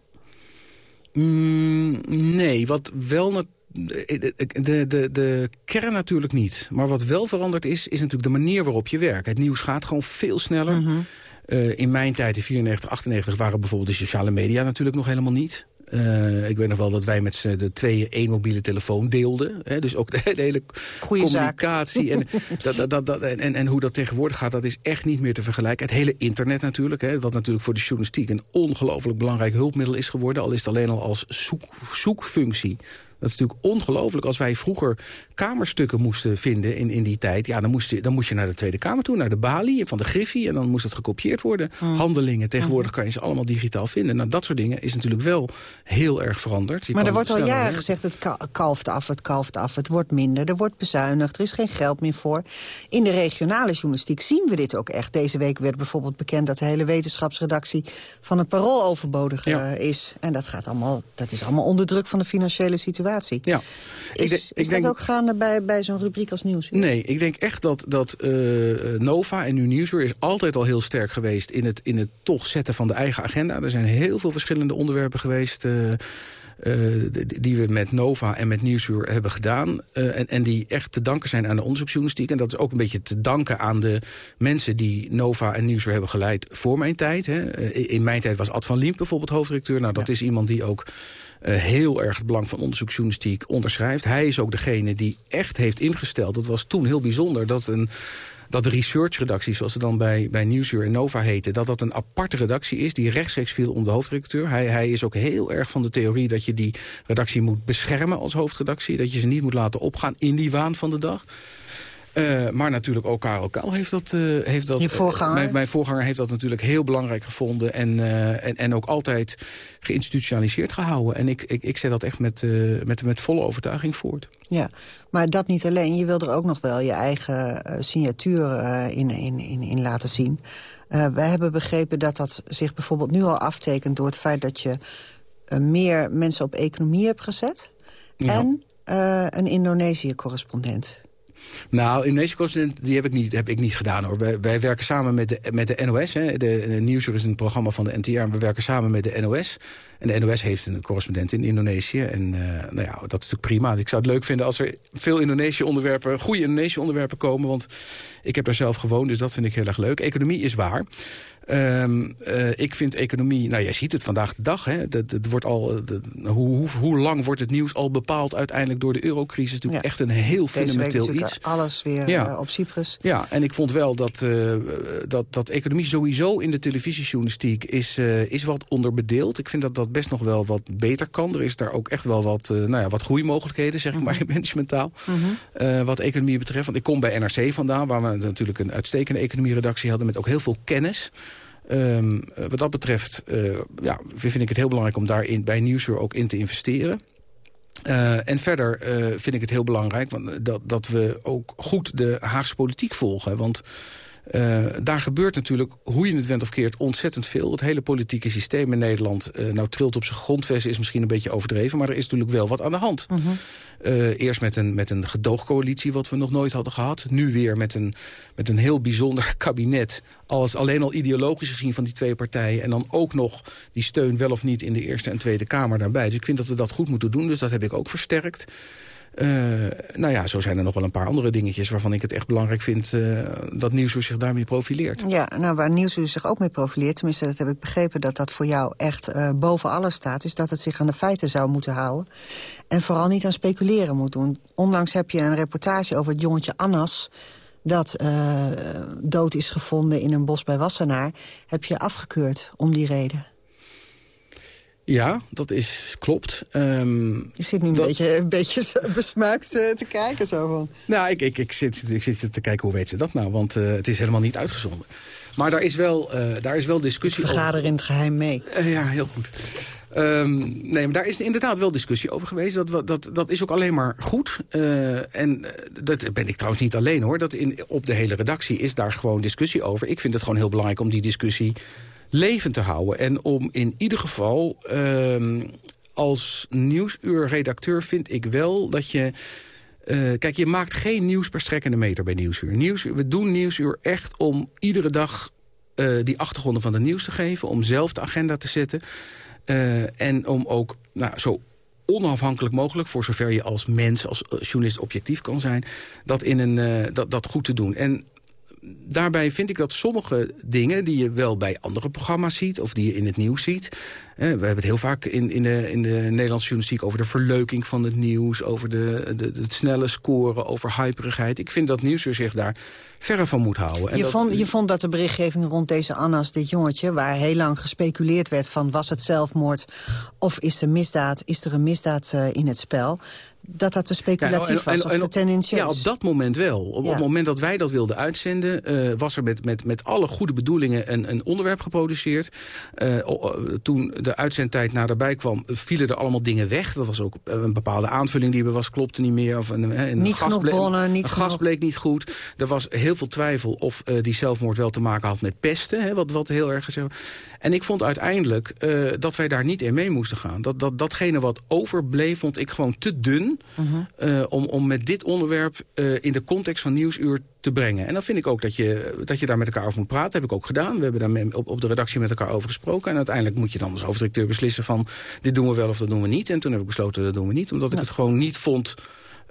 Mm, nee, wat wel... De, de, de, de kern natuurlijk niet. Maar wat wel veranderd is, is natuurlijk de manier waarop je werkt. Het nieuws gaat gewoon veel sneller. Mm -hmm. uh, in mijn tijd, in 94, 98, waren bijvoorbeeld de sociale media natuurlijk nog helemaal niet. Uh, ik weet nog wel dat wij met z'n de tweeën één mobiele telefoon deelden. Hè, dus ook de, de hele Goeie communicatie en, dat, dat, dat, en, en hoe dat tegenwoordig gaat... dat is echt niet meer te vergelijken. Het hele internet natuurlijk, hè, wat natuurlijk voor de journalistiek... een ongelooflijk belangrijk hulpmiddel is geworden. Al is het alleen al als zoek, zoekfunctie dat is natuurlijk ongelooflijk. Als wij vroeger kamerstukken moesten vinden in, in die tijd... Ja, dan, moest je, dan moest je naar de Tweede Kamer toe, naar de balie van de Griffie... en dan moest het gekopieerd worden. Mm. Handelingen, tegenwoordig kan je ze allemaal digitaal vinden. Nou, dat soort dingen is natuurlijk wel heel erg veranderd. Je maar er wordt al jaren gezegd, het kalft af, het kalft af. Het wordt minder, er wordt bezuinigd, er is geen geld meer voor. In de regionale journalistiek zien we dit ook echt. Deze week werd bijvoorbeeld bekend dat de hele wetenschapsredactie... van het parool overbodig ja. uh, is. En dat, gaat allemaal, dat is allemaal onder druk van de financiële situatie. Ja. Is, ik is dat ook gaande bij, bij zo'n rubriek als Nieuwsuur? Nee, ik denk echt dat, dat uh, Nova en nu Nieuwsuur is altijd al heel sterk geweest... In het, in het toch zetten van de eigen agenda. Er zijn heel veel verschillende onderwerpen geweest... Uh, uh, die we met Nova en met Nieuwsuur hebben gedaan. Uh, en, en die echt te danken zijn aan de onderzoeksjournalistiek. En dat is ook een beetje te danken aan de mensen die Nova en Nieuwsuur hebben geleid voor mijn tijd. Hè. In mijn tijd was Ad van Liem bijvoorbeeld hoofdredacteur. Nou, dat ja. is iemand die ook uh, heel erg het belang van onderzoeksjournalistiek onderschrijft. Hij is ook degene die echt heeft ingesteld. Dat was toen heel bijzonder dat een dat de researchredactie, zoals ze dan bij, bij Nieuwsuur en Nova heten... dat dat een aparte redactie is die rechtstreeks viel om de hoofdredacteur. Hij, hij is ook heel erg van de theorie dat je die redactie moet beschermen als hoofdredactie. Dat je ze niet moet laten opgaan in die waan van de dag. Uh, maar natuurlijk ook Karel Kuil heeft dat... Uh, heeft dat Je voorganger? Mijn, mijn, voorganger heeft dat natuurlijk heel belangrijk gevonden... en, en, en ook altijd geïnstitutionaliseerd gehouden. En ik, ik, ik zet dat echt met, met, met volle overtuiging voort. Ja, maar dat niet alleen. Je wil er ook nog wel je eigen signatuur in, in, in, in laten zien. wij hebben begrepen dat dat zich bijvoorbeeld nu al aftekent... door het feit dat je meer mensen op economie hebt gezet... Ja. en een Indonesië-correspondent. Nou, Indonesische correspondent die heb ik niet, heb ik niet gedaan hoor. Wij, wij werken samen met de, met de NOS. Hè. De, de is een programma van de NTR. We werken samen met de NOS. En de NOS heeft een correspondent in Indonesië. En uh, nou ja, dat is natuurlijk prima. Ik zou het leuk vinden als er veel Indonesië-onderwerpen... goede Indonesië-onderwerpen komen. Want ik heb daar zelf gewoond, dus dat vind ik heel erg leuk. Economie is waar. Um, uh, ik vind economie, nou jij ziet het vandaag de dag. Hè, dat, dat wordt al, de, hoe, hoe, hoe, lang wordt het nieuws al bepaald uiteindelijk door de eurocrisis? Natuurlijk ja. echt een heel fundamenteel iets. alles weer ja. uh, op Cyprus. Ja, en ik vond wel dat, uh, dat, dat economie sowieso in de televisiejournalistiek is, is wat onderbedeeld. Ik vind dat dat best nog wel wat beter kan. Er is daar ook echt wel wat, nou ja, wat groeimogelijkheden, zeg ik mm -hmm. maar in managementtaal. Mm -hmm. wat economie betreft. Want ik kom bij NRC vandaan, waar we natuurlijk een uitstekende economieredactie hadden met ook heel veel kennis. Um, wat dat betreft uh, ja, vind ik het heel belangrijk om daar in, bij Nieuwsuur ook in te investeren. Uh, en verder vind ik het heel belangrijk want, dat, dat we ook goed de Haagse politiek volgen. Want uh, daar gebeurt natuurlijk, hoe je het went of keert, ontzettend veel. Het hele politieke systeem in Nederland, uh, nou trilt op zijn grondvesten... is misschien een beetje overdreven, maar er is natuurlijk wel wat aan de hand. Uh -huh. uh, eerst met een, met een gedoogcoalitie, wat we nog nooit hadden gehad. Nu weer met een, met een heel bijzonder kabinet. Als alleen al ideologisch gezien van die twee partijen. En dan ook nog die steun wel of niet in de Eerste en Tweede Kamer daarbij. Dus ik vind dat we dat goed moeten doen, dus dat heb ik ook versterkt. Uh, nou ja, zo zijn er nog wel een paar andere dingetjes... waarvan ik het echt belangrijk vind uh, dat Nieuwsuur zich daarmee profileert. Ja, nou waar Nieuwsuur zich ook mee profileert... tenminste, dat heb ik begrepen dat dat voor jou echt uh, boven alles staat... is dat het zich aan de feiten zou moeten houden. En vooral niet aan speculeren moet doen. Onlangs heb je een reportage over het jongetje Annas dat dood is gevonden in een bos bij Wassenaar... heb je afgekeurd om die reden. Ja, dat is, klopt. Um, je zit nu een, beetje, een beetje besmuikt uh, te kijken zo van. Nou, ik, ik, ik, zit, ik zit te kijken hoe weet ze dat nou, want uh, het is helemaal niet uitgezonden. Maar daar is wel, uh, daar is wel discussie ik vergader over. in het geheim mee. ja, heel goed. Um, nee, maar daar is inderdaad wel discussie over geweest. Dat, dat, dat is ook alleen maar goed. Uh, en dat ben ik trouwens niet alleen hoor. Dat in, op de hele redactie is daar gewoon discussie over. Ik vind het gewoon heel belangrijk om die discussie levend te houden. En om in ieder geval uh, als nieuwsuurredacteur vind ik wel dat je... Uh, kijk, je maakt geen nieuws per strekkende meter bij Nieuwsuur. Nieuwsuur we doen Nieuwsuur echt om iedere dag uh, die achtergronden van het nieuws te geven. Om zelf de agenda te zetten. Uh, en om ook nou, zo onafhankelijk mogelijk... voor zover je als mens, als journalist objectief kan zijn... dat, in een, dat, dat goed te doen. En daarbij vind ik dat sommige dingen die je wel bij andere programma's ziet... of die je in het nieuws ziet... we hebben het heel vaak in, in, de, in de Nederlandse journalistiek... over de verleuking van het nieuws, over de, de, het snelle scoren... over hyperigheid. Ik vind dat nieuws zich daar verre van moet houden. En je, dat, vond, je vond dat de berichtgeving rond deze Annas, dit jongetje... waar heel lang gespeculeerd werd van was het zelfmoord... of is er misdaad, is er een misdaad uh, in het spel dat dat te speculatief ja, en, en, was, of te tendentieus. Ja, op dat moment wel. Op, ja. het moment dat wij dat wilden uitzenden... Uh, was er met, met, met alle goede bedoelingen een, een onderwerp geproduceerd. Uh, toen de uitzendtijd naderbij kwam, vielen er allemaal dingen weg. Dat was ook een bepaalde aanvulling die er was, klopte niet meer. Of een, een niet gas genoeg bronnen, niet een gas bleek niet goed. Er was heel veel twijfel of uh, die zelfmoord wel te maken had met pesten. Hè, wat, wat heel erg gezegd. En ik vond uiteindelijk dat wij daar niet in mee moesten gaan. Dat, dat, datgene wat overbleef, vond ik gewoon te dun... -huh. uh, om, om met dit onderwerp in de context van Nieuwsuur te brengen. En dan vind ik ook dat je, dat je daar met elkaar over moet praten. Dat heb ik ook gedaan. We hebben daar op, op de redactie met elkaar over gesproken. En uiteindelijk moet je dan als hoofddirecteur beslissen van... dit doen we wel of dat doen we niet. En toen heb ik besloten dat doen we niet. Omdat ik het gewoon niet vond...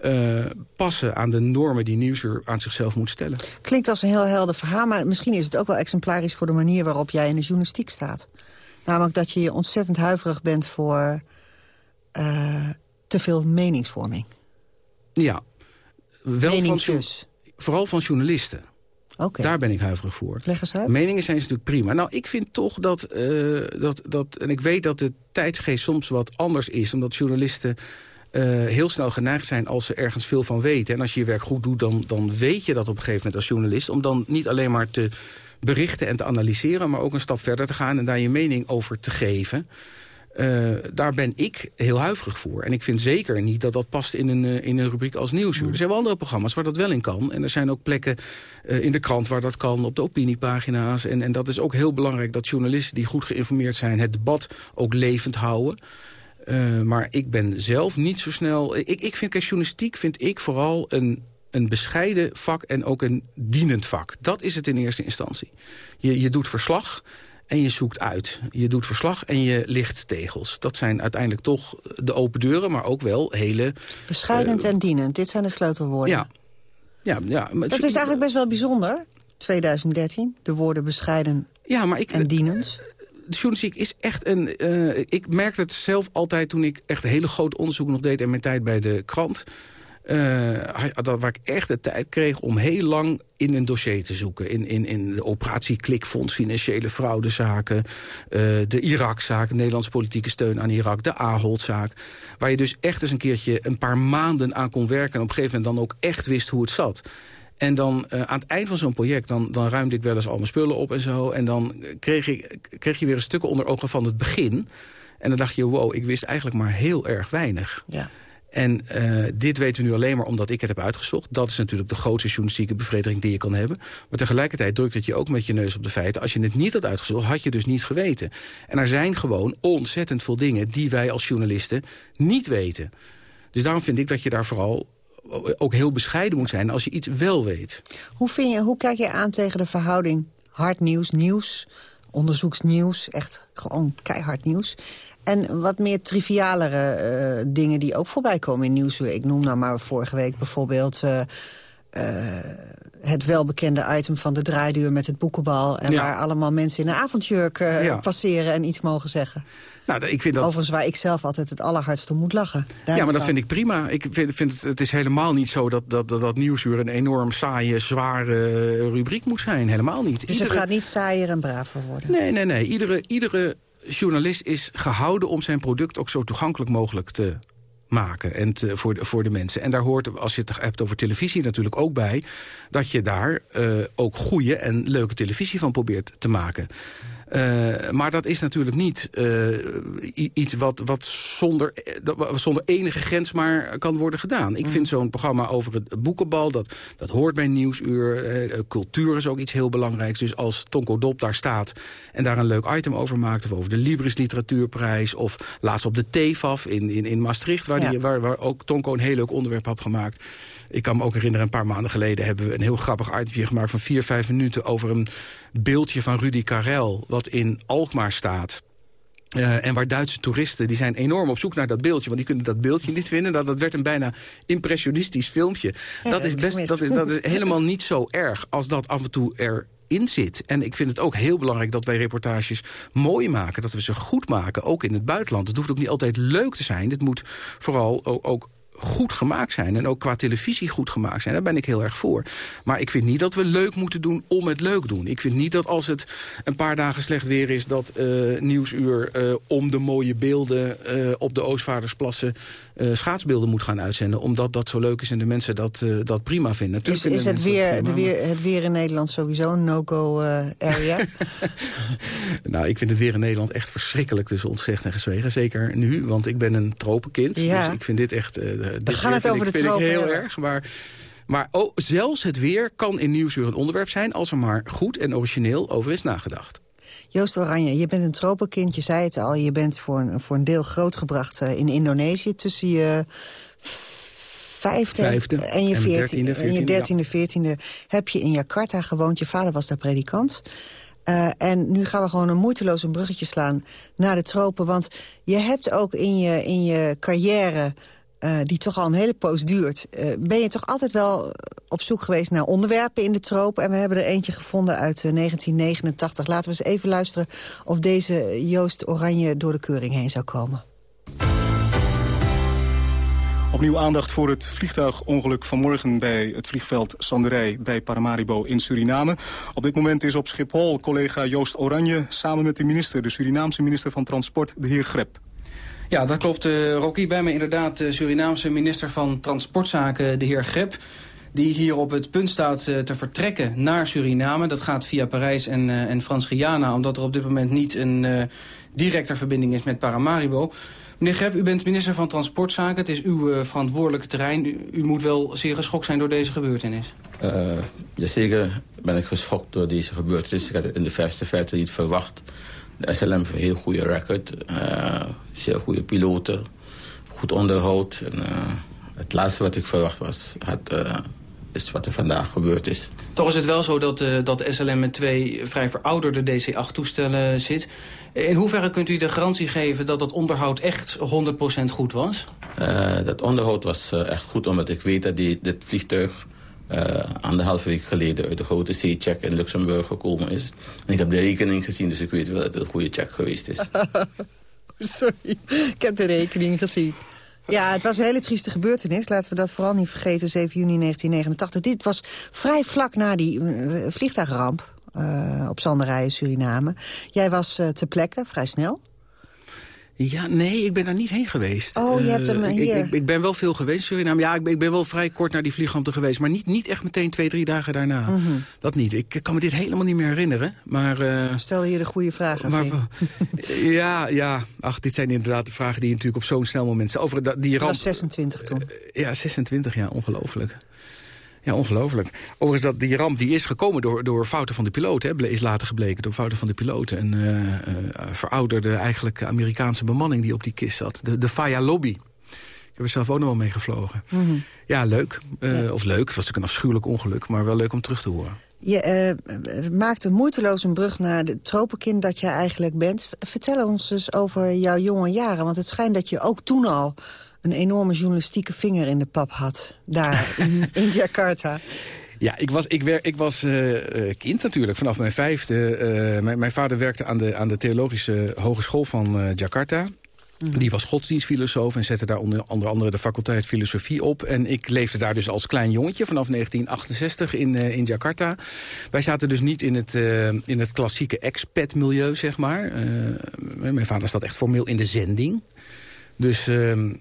Uh, passen aan de normen die Nieuwsuur aan zichzelf moet stellen. Klinkt als een heel helder verhaal, maar misschien is het ook wel exemplarisch voor de manier waarop jij in de journalistiek staat. Namelijk dat je je ontzettend huiverig bent voor uh, te veel meningsvorming. Ja, wel van, dus. vooral van journalisten. Okay. Daar ben ik huiverig voor. Leg eens uit. Meningen zijn natuurlijk prima. Nou, ik vind toch dat, uh, dat, dat... En ik weet dat de tijdsgeest soms wat anders is... omdat journalisten uh, heel snel geneigd zijn als ze ergens veel van weten. En als je je werk goed doet, dan, dan weet je dat op een gegeven moment als journalist. Om dan niet alleen maar te berichten en te analyseren... maar ook een stap verder te gaan en daar je mening over te geven... Uh, daar ben ik heel huiverig voor. En ik vind zeker niet dat dat past in een, uh, in een rubriek als Nieuwsuur. Er zijn wel andere programma's waar dat wel in kan. En er zijn ook plekken in de krant waar dat kan, op de opiniepagina's. En, en dat is ook heel belangrijk dat journalisten die goed geïnformeerd zijn... het debat ook levend houden. Uh, maar ik ben zelf niet zo snel... Ik, ik vind, kijk, journalistiek vind ik vooral een, een bescheiden vak en ook een dienend vak. Dat is het in eerste instantie. Je, je doet verslag en je zoekt uit. Je doet verslag en je licht tegels. Dat zijn uiteindelijk toch de open deuren, maar ook wel hele... Bescheidend uh, en dienend, dit zijn de sleutelwoorden. Ja. ja, ja maar dat is eigenlijk best wel bijzonder, 2013. De woorden bescheiden ja, maar ik, en dienend de journalistiek is echt een... Uh, ik merkte het zelf altijd toen ik echt hele groot onderzoek nog deed... in mijn tijd bij de krant. Uh, dat, waar ik echt de tijd kreeg om heel lang in een dossier te zoeken. In, in, in de operatie Klikfonds, financiële fraudezaken... Uh, de Irakzaak, Nederlandse politieke steun aan Irak... de Ahold-zaak, waar je dus echt eens een keertje een paar maanden aan kon werken... en op een gegeven moment dan ook echt wist hoe het zat. En dan uh, aan het eind van zo'n project, dan, dan ruimde ik wel eens al mijn spullen op en zo. En dan kreeg, ik, kreeg je weer een stukken onder ogen van het begin. En dan dacht je, wow, ik wist eigenlijk maar heel erg weinig. Ja. En uh, dit weten we nu alleen maar omdat ik het heb uitgezocht. Dat is natuurlijk de grootste journalistieke bevrediging die je kan hebben. Maar tegelijkertijd drukt het je ook met je neus op de feiten. Als je het niet had uitgezocht, had je dus niet geweten. En er zijn gewoon ontzettend veel dingen die wij als journalisten niet weten. Dus daarom vind ik dat je daar vooral ook heel bescheiden moet zijn als je iets wel weet. Hoe, vind je, hoe kijk je aan tegen de verhouding hard nieuws, nieuws, onderzoeksnieuws... echt gewoon keihard nieuws... En wat meer trivialere uh, dingen die ook voorbij komen in Nieuwsuur. Ik noem nou maar vorige week bijvoorbeeld... Uh, uh, het welbekende item van de draaiduur met het boekenbal... en ja. waar allemaal mensen in een avondjurk ja. passeren en iets mogen zeggen. Nou, ik vind dat... Overigens waar ik zelf altijd het allerhardste moet lachen. Ja, maar dat vind ik prima. Ik vind, vind het, het is helemaal niet zo dat, dat, dat, dat Nieuwsuur... een enorm saaie, zware rubriek moet zijn. Helemaal niet. Dus Iedere... het gaat niet saaier en braver worden? Nee, nee, nee. Iedere... iedere journalist is gehouden om zijn product ook zo toegankelijk mogelijk te maken en te, voor, de, voor de mensen. En daar hoort, als je het hebt over televisie natuurlijk ook bij... dat je daar uh, ook goede en leuke televisie van probeert te maken. Uh, maar dat is natuurlijk niet uh, iets wat, wat zonder, zonder enige grens maar kan worden gedaan. Ik vind zo'n programma over het boekenbal, dat, dat hoort bij Nieuwsuur. Uh, cultuur is ook iets heel belangrijks. Dus als Tonko Dop daar staat en daar een leuk item over maakt... of over de Libris Literatuurprijs... of laatst op de TEFAF in, in, in Maastricht... Waar, die, waar, waar ook Tonko een heel leuk onderwerp had gemaakt ik kan me ook herinneren, een paar maanden geleden... hebben we een heel grappig itemje gemaakt van vier, vijf minuten... over een beeldje van Rudy Karel, wat in Alkmaar staat... Uh, en waar Duitse toeristen, die zijn enorm op zoek naar dat beeldje... want die kunnen dat beeldje niet vinden. Dat, dat werd een bijna impressionistisch filmpje. dat, is best, dat, is, dat is helemaal niet zo erg als dat af en toe er in zit. En ik vind het ook heel belangrijk dat wij reportages mooi maken. Dat we ze goed maken, ook in het buitenland. Het hoeft ook niet altijd leuk te zijn. Dit moet vooral ook, ook goed gemaakt zijn. En ook qua televisie goed gemaakt zijn. Daar ben ik heel erg voor. Maar ik vind niet dat we leuk moeten doen om het leuk doen. Ik vind niet dat als het een paar dagen slecht weer is... dat uh, Nieuwsuur uh, om de mooie beelden uh, op de Oostvaardersplassen... schaatsbeelden moet gaan uitzenden. Omdat dat zo leuk is en de mensen dat, dat prima vinden. Natuurlijk is, is het, weer, weer, het weer in Nederland sowieso een no-go area? nou, ik vind het weer in Nederland echt verschrikkelijk tussen ons gezegd en gezwegen. Zeker nu, want ik ben een tropenkind. Ja. Dus ik vind dit echt We gaan het over de vind ik heel erg. Maar, maar oh, zelfs het weer kan in Nieuwsuur een onderwerp zijn... als er maar goed en origineel over is nagedacht. Joost Oranje, je bent een tropenkind, je zei het al. Je bent voor een, voor een deel grootgebracht uh, in Indonesië tussen je vijfde, en je veertiende, en je dertiende, veertiende heb je in Jakarta gewoond. Je vader was daar predikant. Uh, en nu gaan we gewoon een moeiteloos een bruggetje slaan naar de tropen. Want je hebt ook in je, in je carrière uh, die toch al een hele poos duurt... Uh, ben je toch altijd wel op zoek geweest naar onderwerpen in de tropen. En we hebben er eentje gevonden uit 1989. Laten we eens even luisteren of deze Joost Oranje door de keuring heen zou komen. Opnieuw aandacht voor het vliegtuigongeluk vanmorgen bij het vliegveld Sanderij bij Paramaribo in Suriname. Op dit moment is op Schiphol collega Joost Oranje samen met de minister, de Surinaamse minister van Transport, de heer Grep. Ja, dat klopt, uh, Rocky. Bij me inderdaad de Surinaamse minister van Transportzaken, de heer Grep die hier op het punt staat uh, te vertrekken naar Suriname. Dat gaat via Parijs en, uh, en Frans-Guyana... omdat er op dit moment niet een directe verbinding is met Paramaribo. Meneer Grep, u bent minister van Transportzaken. Het is uw verantwoordelijke terrein. U, moet wel zeer geschokt zijn door deze gebeurtenis. jazeker ben ik geschokt door deze gebeurtenis. Ik had het in de verste verte niet verwacht. De SLM heeft een heel goede record. Uh, zeer goede piloten. Goed onderhoud. En, uh, het laatste wat ik verwacht was, had, uh, is wat er vandaag gebeurd is. Toch is het wel zo dat, dat de SLM met twee vrij verouderde DC-8-toestellen zit. In hoeverre kunt u de garantie geven dat dat onderhoud echt 100% goed was? dat onderhoud was echt goed, omdat ik weet dat die, dit vliegtuig uh, anderhalve week geleden uit de grote C-check in Luxemburg gekomen is. En ik heb de rekening gezien, dus ik weet wel dat het een goede check geweest is. Sorry, ik heb de rekening gezien. Ja, het was een hele trieste gebeurtenis. Laten we dat vooral niet vergeten, 7 juni 1989. Dit was vrij vlak na die uh, vliegtuigramp uh, op Zanderij, Suriname. Jij was uh, ter plekke, vrij snel. Ja, nee, ik ben daar niet heen geweest. Oh, je hebt hem hier. Ik, ik, ik, ben wel veel geweest in Suriname. Ja, ik ben, ik ben, wel vrij kort naar die vliegramp geweest. Maar niet, niet echt meteen twee, drie dagen daarna. Mm -hmm. Dat niet. Ik kan me dit helemaal niet meer herinneren. Maar, uh, Stel je de goede vragen, maar, Ja, ja. Ach, dit zijn inderdaad de vragen die je natuurlijk op zo'n snel moment... Over die ramp, was 26 toen. Uh, ja, 26, ja. Ongelooflijk. Ja, ongelooflijk. Overigens, dat die ramp die is gekomen door, door fouten van de piloot. Hè, is later gebleken door fouten van de piloten. En uh, uh, verouderde eigenlijk Amerikaanse bemanning die op die kist zat. De, de Faya Lobby. Ik heb er zelf ook nog wel mee gevlogen. Mm -hmm. Ja, leuk. Uh, ja. Of leuk. Het was natuurlijk een afschuwelijk ongeluk. Maar wel leuk om terug te horen. Je uh, maakt een moeiteloos een brug naar de tropenkind dat je eigenlijk bent. Vertel ons eens over jouw jonge jaren. Want het schijnt dat je ook toen al een enorme journalistieke vinger in de pap had. Daar in, in Jakarta. Ja, ik was, ik, wer, ik was uh, kind natuurlijk, vanaf mijn vijfde. Uh, mijn, mijn, vader werkte aan de, aan de Theologische Hogeschool van Jakarta. Mhm. Die was godsdienstfilosoof en zette daar onder, onder andere de faculteit filosofie op. En ik leefde daar dus als klein jongetje vanaf 1968 in, in Jakarta. Wij zaten dus niet in het, in het klassieke expat-milieu, zeg maar. Mijn vader zat echt formeel in de zending. Dus ehm,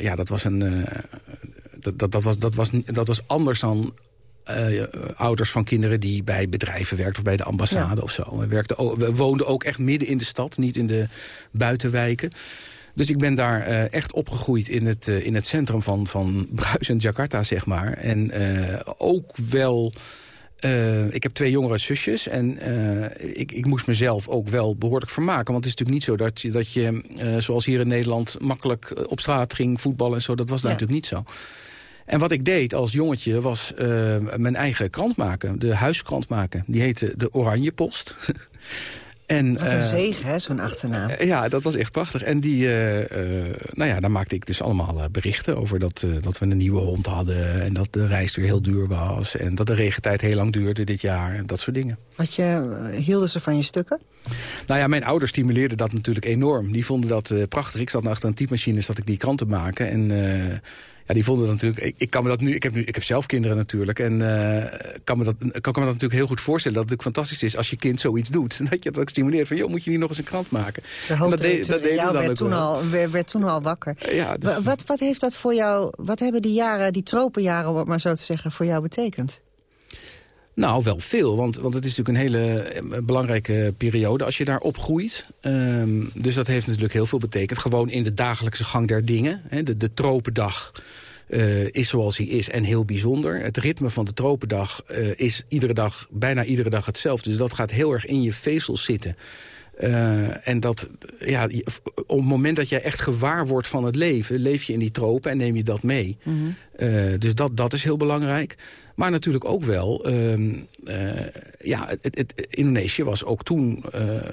ja, dat was een... dat, dat, dat, was, dat, was, dat was anders dan uh, ouders van kinderen die bij bedrijven werkten... of bij de ambassade of zo. We, werkten, we woonden ook echt midden in de stad, niet in de buitenwijken. Dus ik ben daar uh, echt opgegroeid in het, uh, in het centrum van, van bruisend Jakarta, zeg maar. En ook wel... ik heb twee jongere zusjes en ik, ik moest mezelf ook wel behoorlijk vermaken. Want het is natuurlijk niet zo dat je, dat je zoals hier in Nederland... makkelijk op straat ging voetballen en zo. Dat was daar natuurlijk niet zo. En wat ik deed als jongetje was mijn eigen krant maken. De huiskrant maken. Die heette de Oranje Post. En, Wat een uh, zegen, hè, zo'n achternaam. Uh, ja, dat was echt prachtig. En die, nou ja, daar maakte ik dus allemaal berichten over dat, dat we een nieuwe hond hadden... en dat de reis weer heel duur was... en dat de regentijd heel lang duurde dit jaar en dat soort dingen. Wat je, hielden ze van je stukken? Nou ja, mijn ouders stimuleerden dat natuurlijk enorm. Die vonden dat prachtig. Ik zat achter een typemachine, zat ik die kranten maken... en ja, die vonden dat natuurlijk... Ik, ik, kan me dat nu, ik, heb nu, ik heb zelf kinderen natuurlijk. En uh, kan, me dat, kan, kan me dat natuurlijk heel goed voorstellen... dat het natuurlijk fantastisch is als je kind zoiets doet. Dat je dat ook stimuleert van... joh, moet je niet nog eens een krant maken? De dat, deed, dat deed jou dan werd, toen al, werd, toen al wakker. Ja, dus... wat, wat heeft dat voor jou... wat hebben die jaren, die tropenjaren, om maar zo te zeggen... voor jou betekend? Nou, wel veel, want, want het is natuurlijk een hele eh, belangrijke periode als je daar opgroeit. Um, dus dat heeft natuurlijk heel veel betekend. Gewoon in de dagelijkse gang der dingen. Hè. De, de tropendag uh, is zoals hij is en heel bijzonder. Het ritme van de tropendag uh, is iedere dag, bijna iedere dag hetzelfde. Dus dat gaat heel erg in je vezels zitten. En dat, ja, op het moment dat jij echt gewaar wordt van het leven... leef je in die tropen en neem je dat mee. Mm. Uh, dus dat, dat is heel belangrijk. Maar natuurlijk ook wel, uh, ja, het, het, Indonesië was ook toen...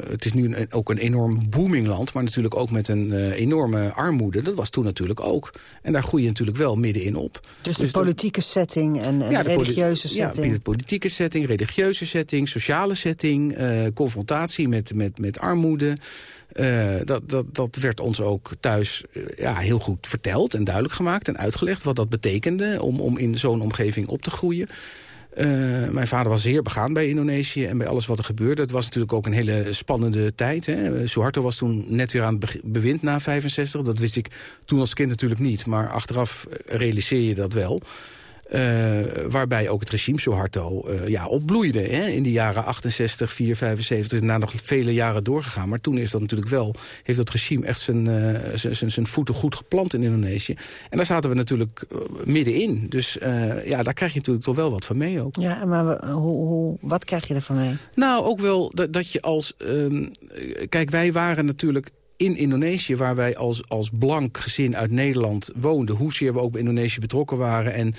het is nu een, ook een enorm booming land... maar natuurlijk ook met een enorme armoede. Dat was toen natuurlijk ook. En daar groei je natuurlijk wel middenin op. Dus, dus de politieke de, setting en, en ja, de religieuze de, setting? Ja, de politieke setting, religieuze setting, sociale setting... confrontatie met, met, met armoede... Uh, dat, dat, dat werd ons ook thuis uh, ja, heel goed verteld en duidelijk gemaakt en uitgelegd wat dat betekende om, om in zo'n omgeving op te groeien. Uh, mijn vader was zeer begaan bij Indonesië en bij alles wat er gebeurde. Het was natuurlijk ook een hele spannende tijd. Hè. Suharto was toen net weer aan het bewind na 65. Dat wist ik toen als kind natuurlijk niet. Maar achteraf realiseer je dat wel. Uh, waarbij ook het regime Suharto uh, ja, opbloeide. Hè? In de jaren 68, 4, 75, na nog vele jaren doorgegaan. Maar toen is dat natuurlijk wel, heeft dat regime echt zijn, uh, zijn, zijn voeten goed geplant in Indonesië. En daar zaten we natuurlijk middenin. Dus ja, daar krijg je natuurlijk toch wel wat van mee ook. Ja, maar hoe, hoe, wat krijg je ervan mee? Nou, ook wel dat, dat je als... Um, kijk, wij waren natuurlijk in Indonesië, waar wij als, als blank gezin uit Nederland woonden... hoezeer we ook bij Indonesië betrokken waren... en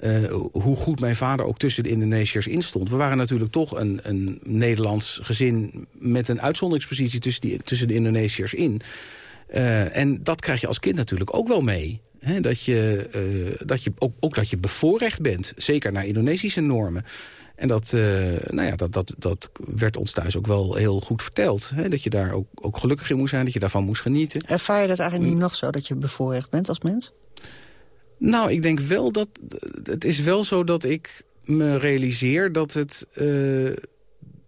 uh, hoe goed mijn vader ook tussen de Indonesiërs instond. We waren natuurlijk toch een, een Nederlands gezin... met een uitzonderingspositie tussen, die, tussen de Indonesiërs in. Uh, en dat krijg je als kind natuurlijk ook wel mee. Hè? Dat je, uh, dat je ook, ook dat je bevoorrecht bent, zeker naar Indonesische normen... En dat, uh, nou ja, dat, dat, dat werd ons thuis ook wel heel goed verteld. Hè? Dat je daar ook, ook gelukkig in moest zijn, dat je daarvan moest genieten. Ervaar je dat eigenlijk niet nog zo, dat je bevoorrecht bent als mens? Nou, ik denk wel dat... Het is wel zo dat ik me realiseer dat het... Uh,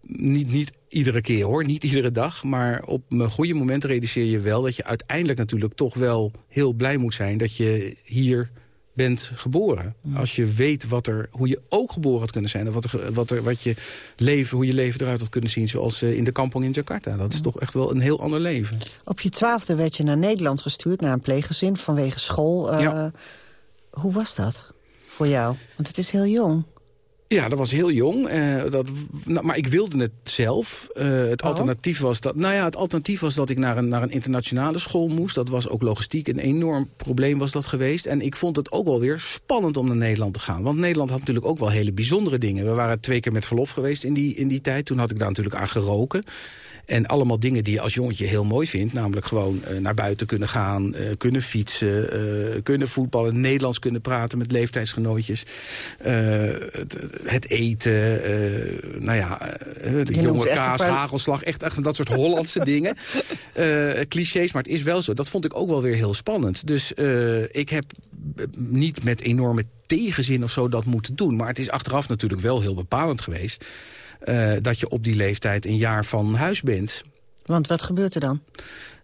niet, niet iedere keer hoor, niet iedere dag. Maar op een goede moment realiseer je wel dat je uiteindelijk natuurlijk toch wel heel blij moet zijn... dat je hier bent geboren. Als je weet wat er, hoe je ook geboren had kunnen zijn... en wat, er, wat, er, wat je leven, hoe je leven eruit had kunnen zien... zoals uh, in de kampong in Jakarta. Dat is toch echt wel een heel ander leven. Op je twaalfde werd je naar Nederland gestuurd... naar een pleeggezin vanwege school. Uh, ja. Hoe was dat voor jou? Want het is heel jong. Ja, dat was heel jong. Uh, dat, nou, maar ik wilde het zelf. Uh, het, oh. alternatief was dat, nou ja, het alternatief was dat ik naar een, naar een internationale school moest. Dat was ook logistiek een enorm probleem was dat geweest. En ik vond het ook wel weer spannend om naar Nederland te gaan. Want Nederland had natuurlijk ook wel hele bijzondere dingen. We waren twee keer met verlof geweest in die, in die tijd. Toen had ik daar natuurlijk aan geroken. En allemaal dingen die je als jongetje heel mooi vindt. Namelijk gewoon uh, naar buiten kunnen gaan, uh, kunnen fietsen, uh, kunnen voetballen... Nederlands kunnen praten met leeftijdsgenootjes. het eten, uh, nou ja, de jonge kaas, hagelslag, echt, echt dat soort Hollandse dingen. clichés, maar het is wel zo. Dat vond ik ook wel weer heel spannend. Dus ik heb niet met enorme tegenzin of zo dat moeten doen. Maar het is achteraf natuurlijk wel heel bepalend geweest... dat je op die leeftijd een jaar van huis bent. Want wat gebeurt er dan?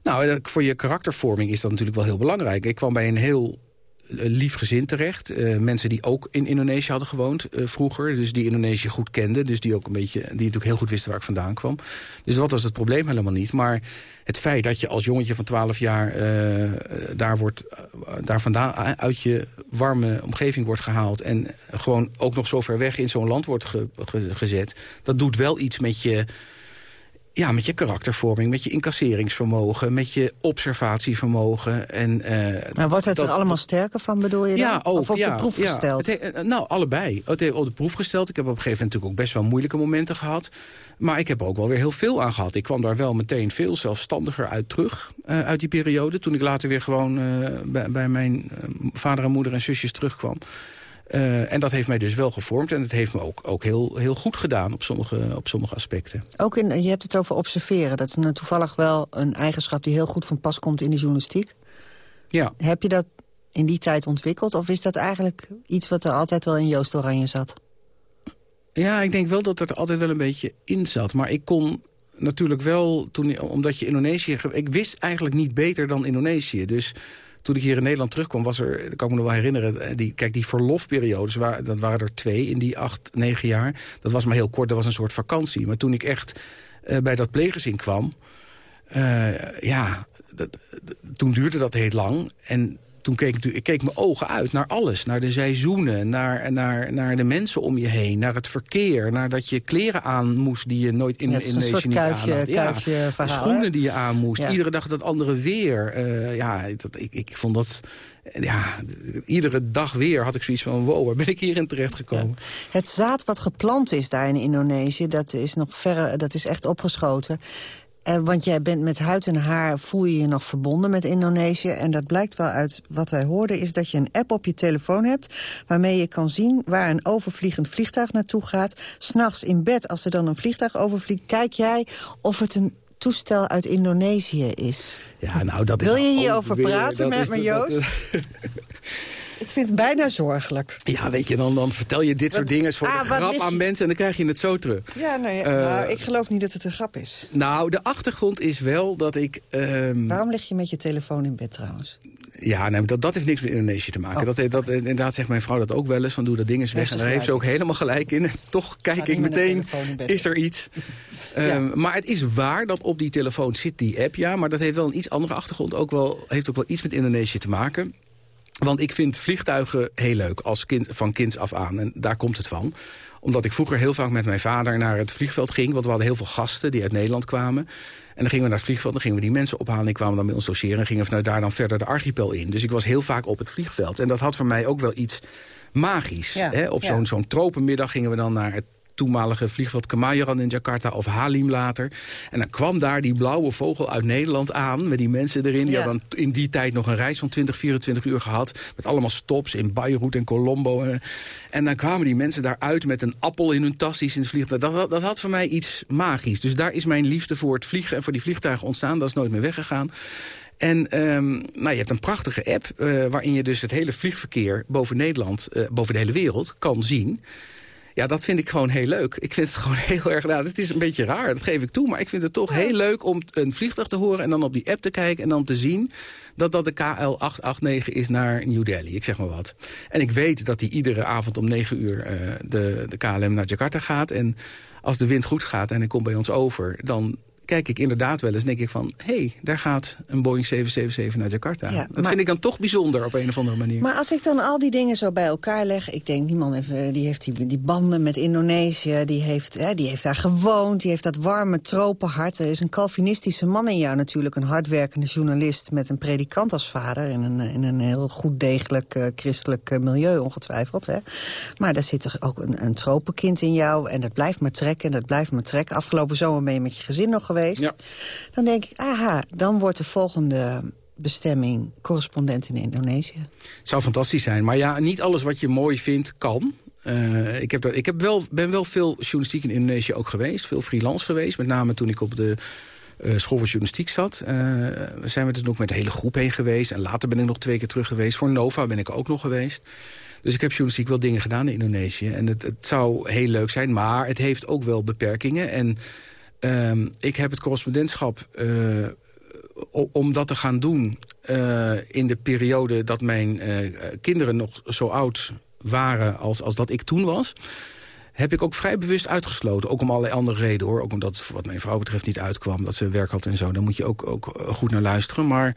Nou, voor je karaktervorming is dat natuurlijk wel heel belangrijk. Ik kwam bij een heel eh, lief gezin terecht. Uh, mensen die ook in Indonesië hadden gewoond uh, vroeger. Dus die Indonesië goed kenden. Dus die ook een beetje, die natuurlijk heel goed wisten waar ik vandaan kwam. Dus dat was het probleem helemaal niet. Maar het feit dat je als jongetje van 12 jaar daar, wordt, daar vandaan uit je warme omgeving wordt gehaald. En gewoon ook nog zo ver weg in zo'n land wordt ge, ge, gezet. Dat doet wel iets met je ja, met je karaktervorming, met je incasseringsvermogen... met je observatievermogen. En, uh, maar wordt het er allemaal sterker van, bedoel je dan? Ja, ook, of op ja, de proef gesteld? Eh, nou, allebei. Het heeft op de proef gesteld. Ik heb op een gegeven moment natuurlijk ook best wel moeilijke momenten gehad. Maar ik heb er ook wel weer heel veel aan gehad. Ik kwam daar wel meteen veel zelfstandiger uit terug, uh, uit die periode. Toen ik later weer gewoon uh, bij, bij, mijn vader en moeder en zusjes terugkwam. Uh, en dat heeft mij dus wel gevormd. En het heeft me ook, ook heel, heel goed gedaan op sommige, op sommige aspecten. Ook in, je hebt het over observeren. Dat is nou toevallig wel een eigenschap die heel goed van pas komt in de journalistiek. Ja. Heb je dat in die tijd ontwikkeld? Of is dat eigenlijk iets wat er altijd wel in Joost Oranje zat? Ja, ik denk wel dat het er altijd wel een beetje in zat. Maar ik kon natuurlijk wel, toen, omdat je Indonesië... Ik wist eigenlijk niet beter dan Indonesië. Dus toen ik hier in Nederland terugkwam, was er, dat kan ik me nog wel herinneren... Eh, die, kijk, die verlofperiodes, waar, dat waren er twee in die acht, negen jaar. Dat was maar heel kort, dat was een soort vakantie. Maar toen ik echt uh, bij dat pleeggezin kwam... Uh, ja, toen duurde dat heel lang. En toen keek ik, ik keek mijn ogen uit naar alles. Naar de seizoenen, naar, naar, naar de mensen om je heen, naar het verkeer. Naar dat je kleren aan moest die je nooit in, ja, in een soort kuifje, kuifje ja, verhaal, de schoenen die je aan moest. Ja. Iedere dag dat andere weer. Uh, ja, dat, ik, ik vond dat... Ja, iedere dag weer had ik zoiets van... wow, waar ben ik hierin terechtgekomen? Ja. Het zaad wat geplant is daar in Indonesië... dat is nog verre, dat is echt opgeschoten. Uh, want jij bent met huid en haar, voel je je nog verbonden met Indonesië. En dat blijkt wel uit wat wij hoorden, is dat je een app op je telefoon hebt... waarmee je kan zien waar een overvliegend vliegtuig naartoe gaat. S'nachts in bed, als er dan een vliegtuig overvliegt, kijk jij of het een toestel uit Indonesië is. Ja, nou, dat Wil je hierover praten met me, Joost? Ik vind het bijna zorgelijk. Ja, weet je, dan, dan vertel je dit soort dingen voor ah, de grap aan mensen... en dan krijg je het zo terug. Ja, nou, ja, uh, nou, ik geloof niet dat het een grap is. Nou, de achtergrond is wel dat ik... Um... Waarom lig je met je telefoon in bed trouwens? Ja, nee, dat, dat heeft niks met Indonesië te maken. Oh. Dat, dat, inderdaad zegt mijn vrouw dat ook wel eens, van doe dat ding eens weg. En daar heeft ze ook helemaal gelijk in. Toch kijk ik meteen, is er iets? ja. um, maar het is waar dat op die telefoon zit die app, ja. Maar dat heeft wel een iets andere achtergrond. Ook wel, heeft ook wel iets met Indonesië te maken. Want ik vind vliegtuigen heel leuk, als kind, van kinds af aan. En daar komt het van. Omdat ik vroeger heel vaak met mijn vader naar het vliegveld ging. Want we hadden heel veel gasten die uit Nederland kwamen. En dan gingen we naar het vliegveld, dan gingen we die mensen ophalen. Die kwamen dan bij ons logeren en gingen vanuit daar dan verder de archipel in. Dus ik was heel vaak op het vliegveld. En dat had voor mij ook wel iets magisch. Ja, hè? Op ja. zo'n zo'n tropenmiddag gingen we dan naar het toenmalige vliegveld Kemayoran in Jakarta of Halim later. En dan kwam daar die blauwe vogel uit Nederland aan met die mensen erin. Die Ja. hadden in die tijd nog een reis van 20, 24 uur gehad. Met allemaal stops in Beirut en Colombo. En, en dan kwamen die mensen daaruit met een appel in hun tas die ze in het vliegtuig. Dat, dat, dat had voor mij iets magisch. Dus daar is mijn liefde voor het vliegen en voor die vliegtuigen ontstaan. Dat is nooit meer weggegaan. En ehm, nou, je hebt een prachtige app eh, waarin je dus het hele vliegverkeer boven Nederland, eh, boven de hele wereld, kan zien. Ja, dat vind ik gewoon heel leuk. Ik vind het gewoon heel erg... Nou, het is een beetje raar, dat geef ik toe. Maar ik vind het toch heel leuk om een vliegtuig te horen... en dan op die app te kijken en dan te zien... dat dat de KL889 is naar New Delhi, ik zeg maar wat. En ik weet dat die iedere avond om 9 uur uh, de, de KLM naar Jakarta gaat. En als de wind goed gaat en hij komt bij ons over... dan kijk ik inderdaad wel eens denk ik van... hé, hey, daar gaat een Boeing 777 naar Jakarta. Ja, dat maar- vind ik dan toch bijzonder op een of andere manier. Maar als ik dan al die dingen zo bij elkaar leg... ik denk, niemand heeft, eh, die heeft die, die banden met Indonesië... Die heeft, hè, die heeft daar gewoond, die heeft dat warme tropenhart. Er is een Calvinistische man in jou natuurlijk. Een hardwerkende journalist met een predikant als vader... in een, in een heel goed degelijk eh, christelijk eh, milieu ongetwijfeld. Hè. Maar daar zit toch ook een, een tropenkind in jou... en dat blijft maar trekken en dat blijft maar trekken. Afgelopen zomer ben je met je gezin nog geweest. Ja. Dan denk ik, aha, dan wordt de volgende bestemming correspondent in Indonesië. zou fantastisch zijn. Maar ja, niet alles wat je mooi vindt kan. Uh, ik heb, ik heb wel, ben wel veel journalistiek in Indonesië ook geweest. Veel freelance geweest. Met name toen ik op de uh, school voor journalistiek zat. Uh, zijn we er nog met de hele groep heen geweest. En later ben ik nog twee keer terug geweest. Voor Nova ben ik ook nog geweest. Dus ik heb journalistiek wel dingen gedaan in Indonesië. En het, het zou heel leuk zijn, maar het heeft ook wel beperkingen. En uh, ik heb het correspondentschap om dat te gaan doen uh, in de periode dat mijn uh, kinderen nog zo oud waren als, als dat ik toen was heb ik ook vrij bewust uitgesloten. Ook om allerlei andere redenen hoor. Ook omdat wat mijn vrouw betreft niet uitkwam. Dat ze werk had en zo. Daar moet je ook, ook goed naar luisteren. Maar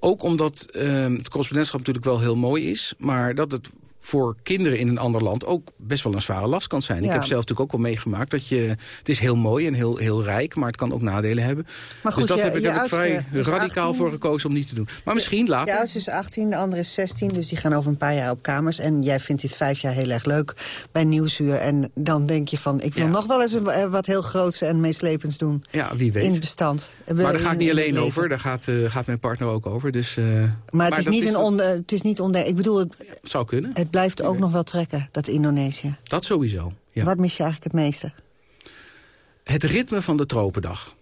ook omdat uh, het correspondentschap natuurlijk wel heel mooi is. Maar dat het voor kinderen in een ander land ook best wel een zware last kan zijn. Ik heb zelf natuurlijk ook wel meegemaakt dat je... Het is heel mooi en heel, heel rijk, maar het kan ook nadelen hebben. Maar goed, dus dat heb, ik, heb ik vrij radicaal voor gekozen om niet te doen. Maar misschien later. De oudste is 18, de andere is 16, dus die gaan over een paar jaar op kamers. En jij vindt dit vijf jaar heel erg leuk bij Nieuwsuur. En dan denk je van, ik wil nog wel eens wat heel groots en meeslepends doen. Ja, wie weet. In het bestand. Maar daar ga ik niet alleen over, daar gaat, uh, gaat mijn partner ook over. Dus, uh, maar, maar het, is niet een on, het is niet onde ik bedoel... Het, zou kunnen. Het blijft ook nog wel trekken, dat Indonesië. Dat sowieso, ja. Wat mis je eigenlijk het meeste? Het ritme van de tropendag.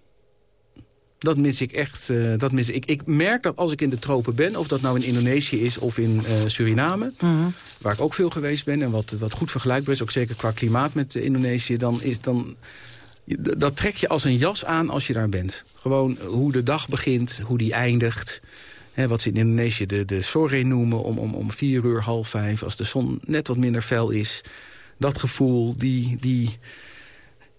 Dat mis ik echt. Uh, dat mis ik. ik merk dat als ik in de tropen ben, of dat nou in Indonesië is of in uh, Suriname... -hmm. waar ik ook veel geweest ben en wat, wat goed vergelijkbaar is... ook zeker qua klimaat met uh, Indonesië, dan is dan... Dat trek je als een jas aan als je daar bent. Gewoon hoe de dag begint, hoe die eindigt wat ze in Indonesië de, de sore noemen, om, om, om vier uur, half vijf... als de zon net wat minder fel is. Dat gevoel, die, die,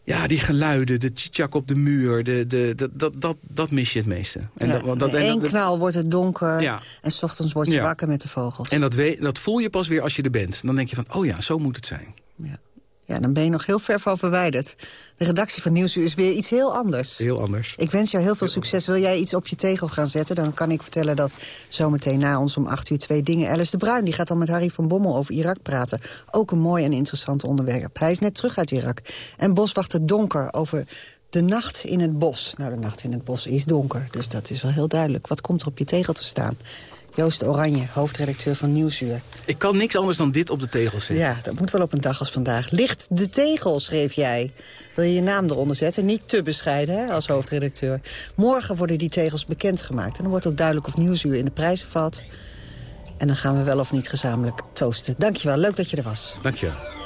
ja, die geluiden, de tjitjak op de muur, de, de, de, dat, dat, dat mis je het meeste. En ja, dat, dat, één knal wordt het donker ja. en s ochtends word je ja. wakker met de vogels. En dat, we, dat voel je pas weer als je er bent. Dan denk je van, oh ja, zo moet het zijn. Ja. Ja, dan ben je nog heel ver van verwijderd. De redactie van Nieuwsuur is weer iets heel anders. Heel anders. Ik wens jou heel veel succes. Wil jij iets op je tegel gaan zetten? Dan kan ik vertellen dat zometeen na ons om acht uur twee dingen... Alice de Bruin die gaat dan met Harry van Bommel over Irak praten. Ook een mooi en interessant onderwerp. Hij is net terug uit Irak. En Boswachter Donker over de nacht in het bos. Nou, de nacht in het bos is donker, dus dat is wel heel duidelijk. Wat komt er op je tegel te staan? Joost Oranje, hoofdredacteur van Nieuwsuur. Ik kan niks anders dan dit op de tegel zetten. Ja, dat moet wel op een dag als vandaag. Licht de tegel, schreef jij. Wil je je naam eronder zetten? Niet te bescheiden hè, als hoofdredacteur. Morgen worden die tegels bekendgemaakt. En dan wordt ook duidelijk of Nieuwsuur in de prijzen valt. En dan gaan we wel of niet gezamenlijk toasten. Dankjewel, leuk dat je er was. Dankjewel.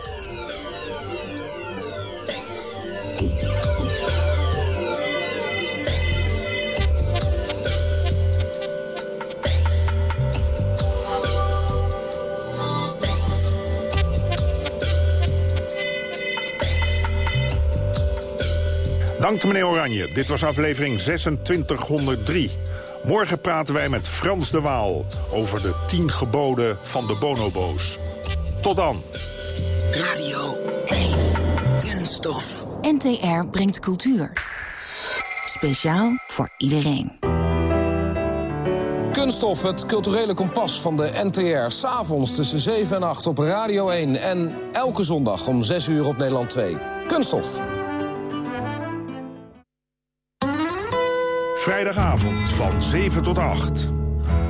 Dank meneer Oranje. Dit was aflevering 2603. Morgen praten wij met Frans de Waal over de tien geboden van de bonobo's. Tot dan. Radio 1. Kunststof. NTR brengt cultuur. Speciaal voor iedereen. Kunststof, het culturele kompas van de NTR. S'avonds tussen 7 en 8 op Radio 1. En elke zondag om 6 uur op Nederland 2. Kunststof. Vrijdagavond van 7 tot 8.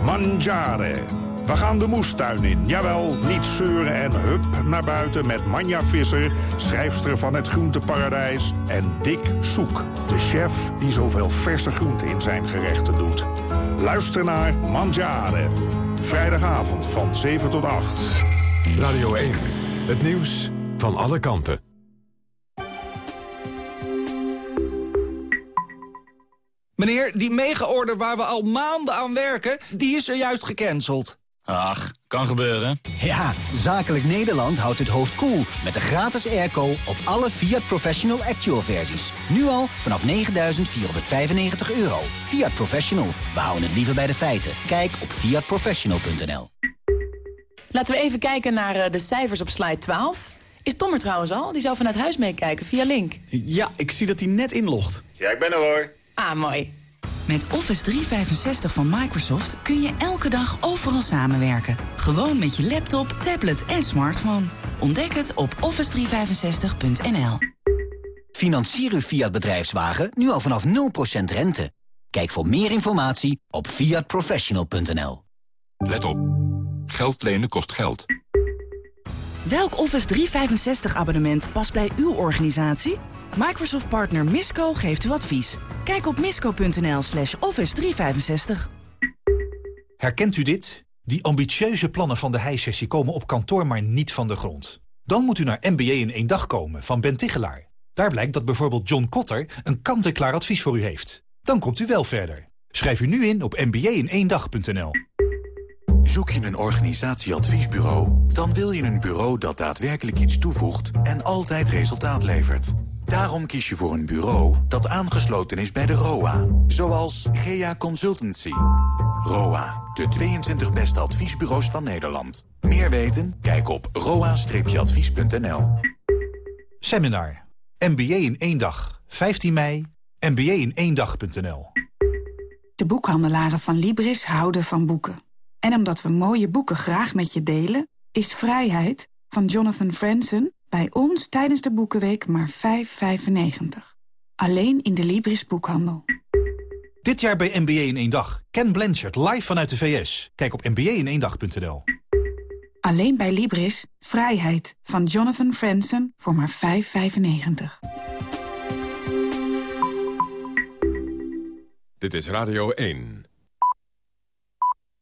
Mangiare. We gaan de moestuin in. Jawel, niet zeuren en hup naar buiten met Manja Visser... schrijfster van het Groenteparadijs... en Dick Soek, de chef die zoveel verse groenten in zijn gerechten doet. Luister naar Mangiare. Vrijdagavond van 7 tot 8. Radio 1. Het nieuws van alle kanten. Meneer, die mega-order waar we al maanden aan werken, die is er juist gecanceld. Ach, kan gebeuren. Ja, Zakelijk Nederland houdt het hoofd koel cool met de gratis airco op alle Fiat Professional Actual versies. Nu al vanaf 9.495 euro. Fiat Professional, we houden het liever bij de feiten. Kijk op fiatprofessional.nl Laten we even kijken naar eh, de cijfers op slide 12. Is Tom er trouwens al? Die zou vanuit huis meekijken via Link. Ja, ik zie dat hij net inlogt. Ja, ik ben er hoor. Ah, mooi. Met Office 365 van Microsoft kun je elke dag overal samenwerken. Gewoon met je laptop, tablet en smartphone. Ontdek het op office365.nl. Financier uw Fiat bedrijfswagen nu al vanaf 0% rente. Kijk voor meer informatie op fiatprofessional.nl. Let op. Geld lenen kost geld. Welk Office 365 abonnement past bij uw organisatie? Microsoft partner Misco geeft u advies. Kijk op misco.nl slash office 365. Herkent u dit? Die ambitieuze plannen van de heissessie komen op kantoor maar niet van de grond. Dan moet u naar MBA in één dag komen van Ben Tichelaar. Daar blijkt dat bijvoorbeeld John Kotter een kant-en-klaar advies voor u heeft. Dan komt u wel verder. Schrijf u nu in op mba-in-één-dag.nl. Zoek je een organisatieadviesbureau? Dan wil je een bureau dat daadwerkelijk iets toevoegt en altijd resultaat levert. Daarom kies je voor een bureau dat aangesloten is bij de ROA. Zoals GEA Consultancy. ROA, de 22 beste adviesbureaus van Nederland. Meer weten? Kijk op roa-advies.nl. Seminar. MBA in één dag. 15 mei. MBA in één dag.nl. De boekhandelaren van Libris houden van boeken. En omdat we mooie boeken graag met je delen... is Vrijheid van Jonathan Franzen bij ons tijdens de Boekenweek maar 5,95. Alleen in de Libris boekhandel. Dit jaar bij MBA in één dag. Ken Blanchard live vanuit de VS. Kijk op mba in één dag.nl. Alleen bij Libris, Vrijheid van Jonathan Franzen voor maar 5,95. Dit is Radio 1.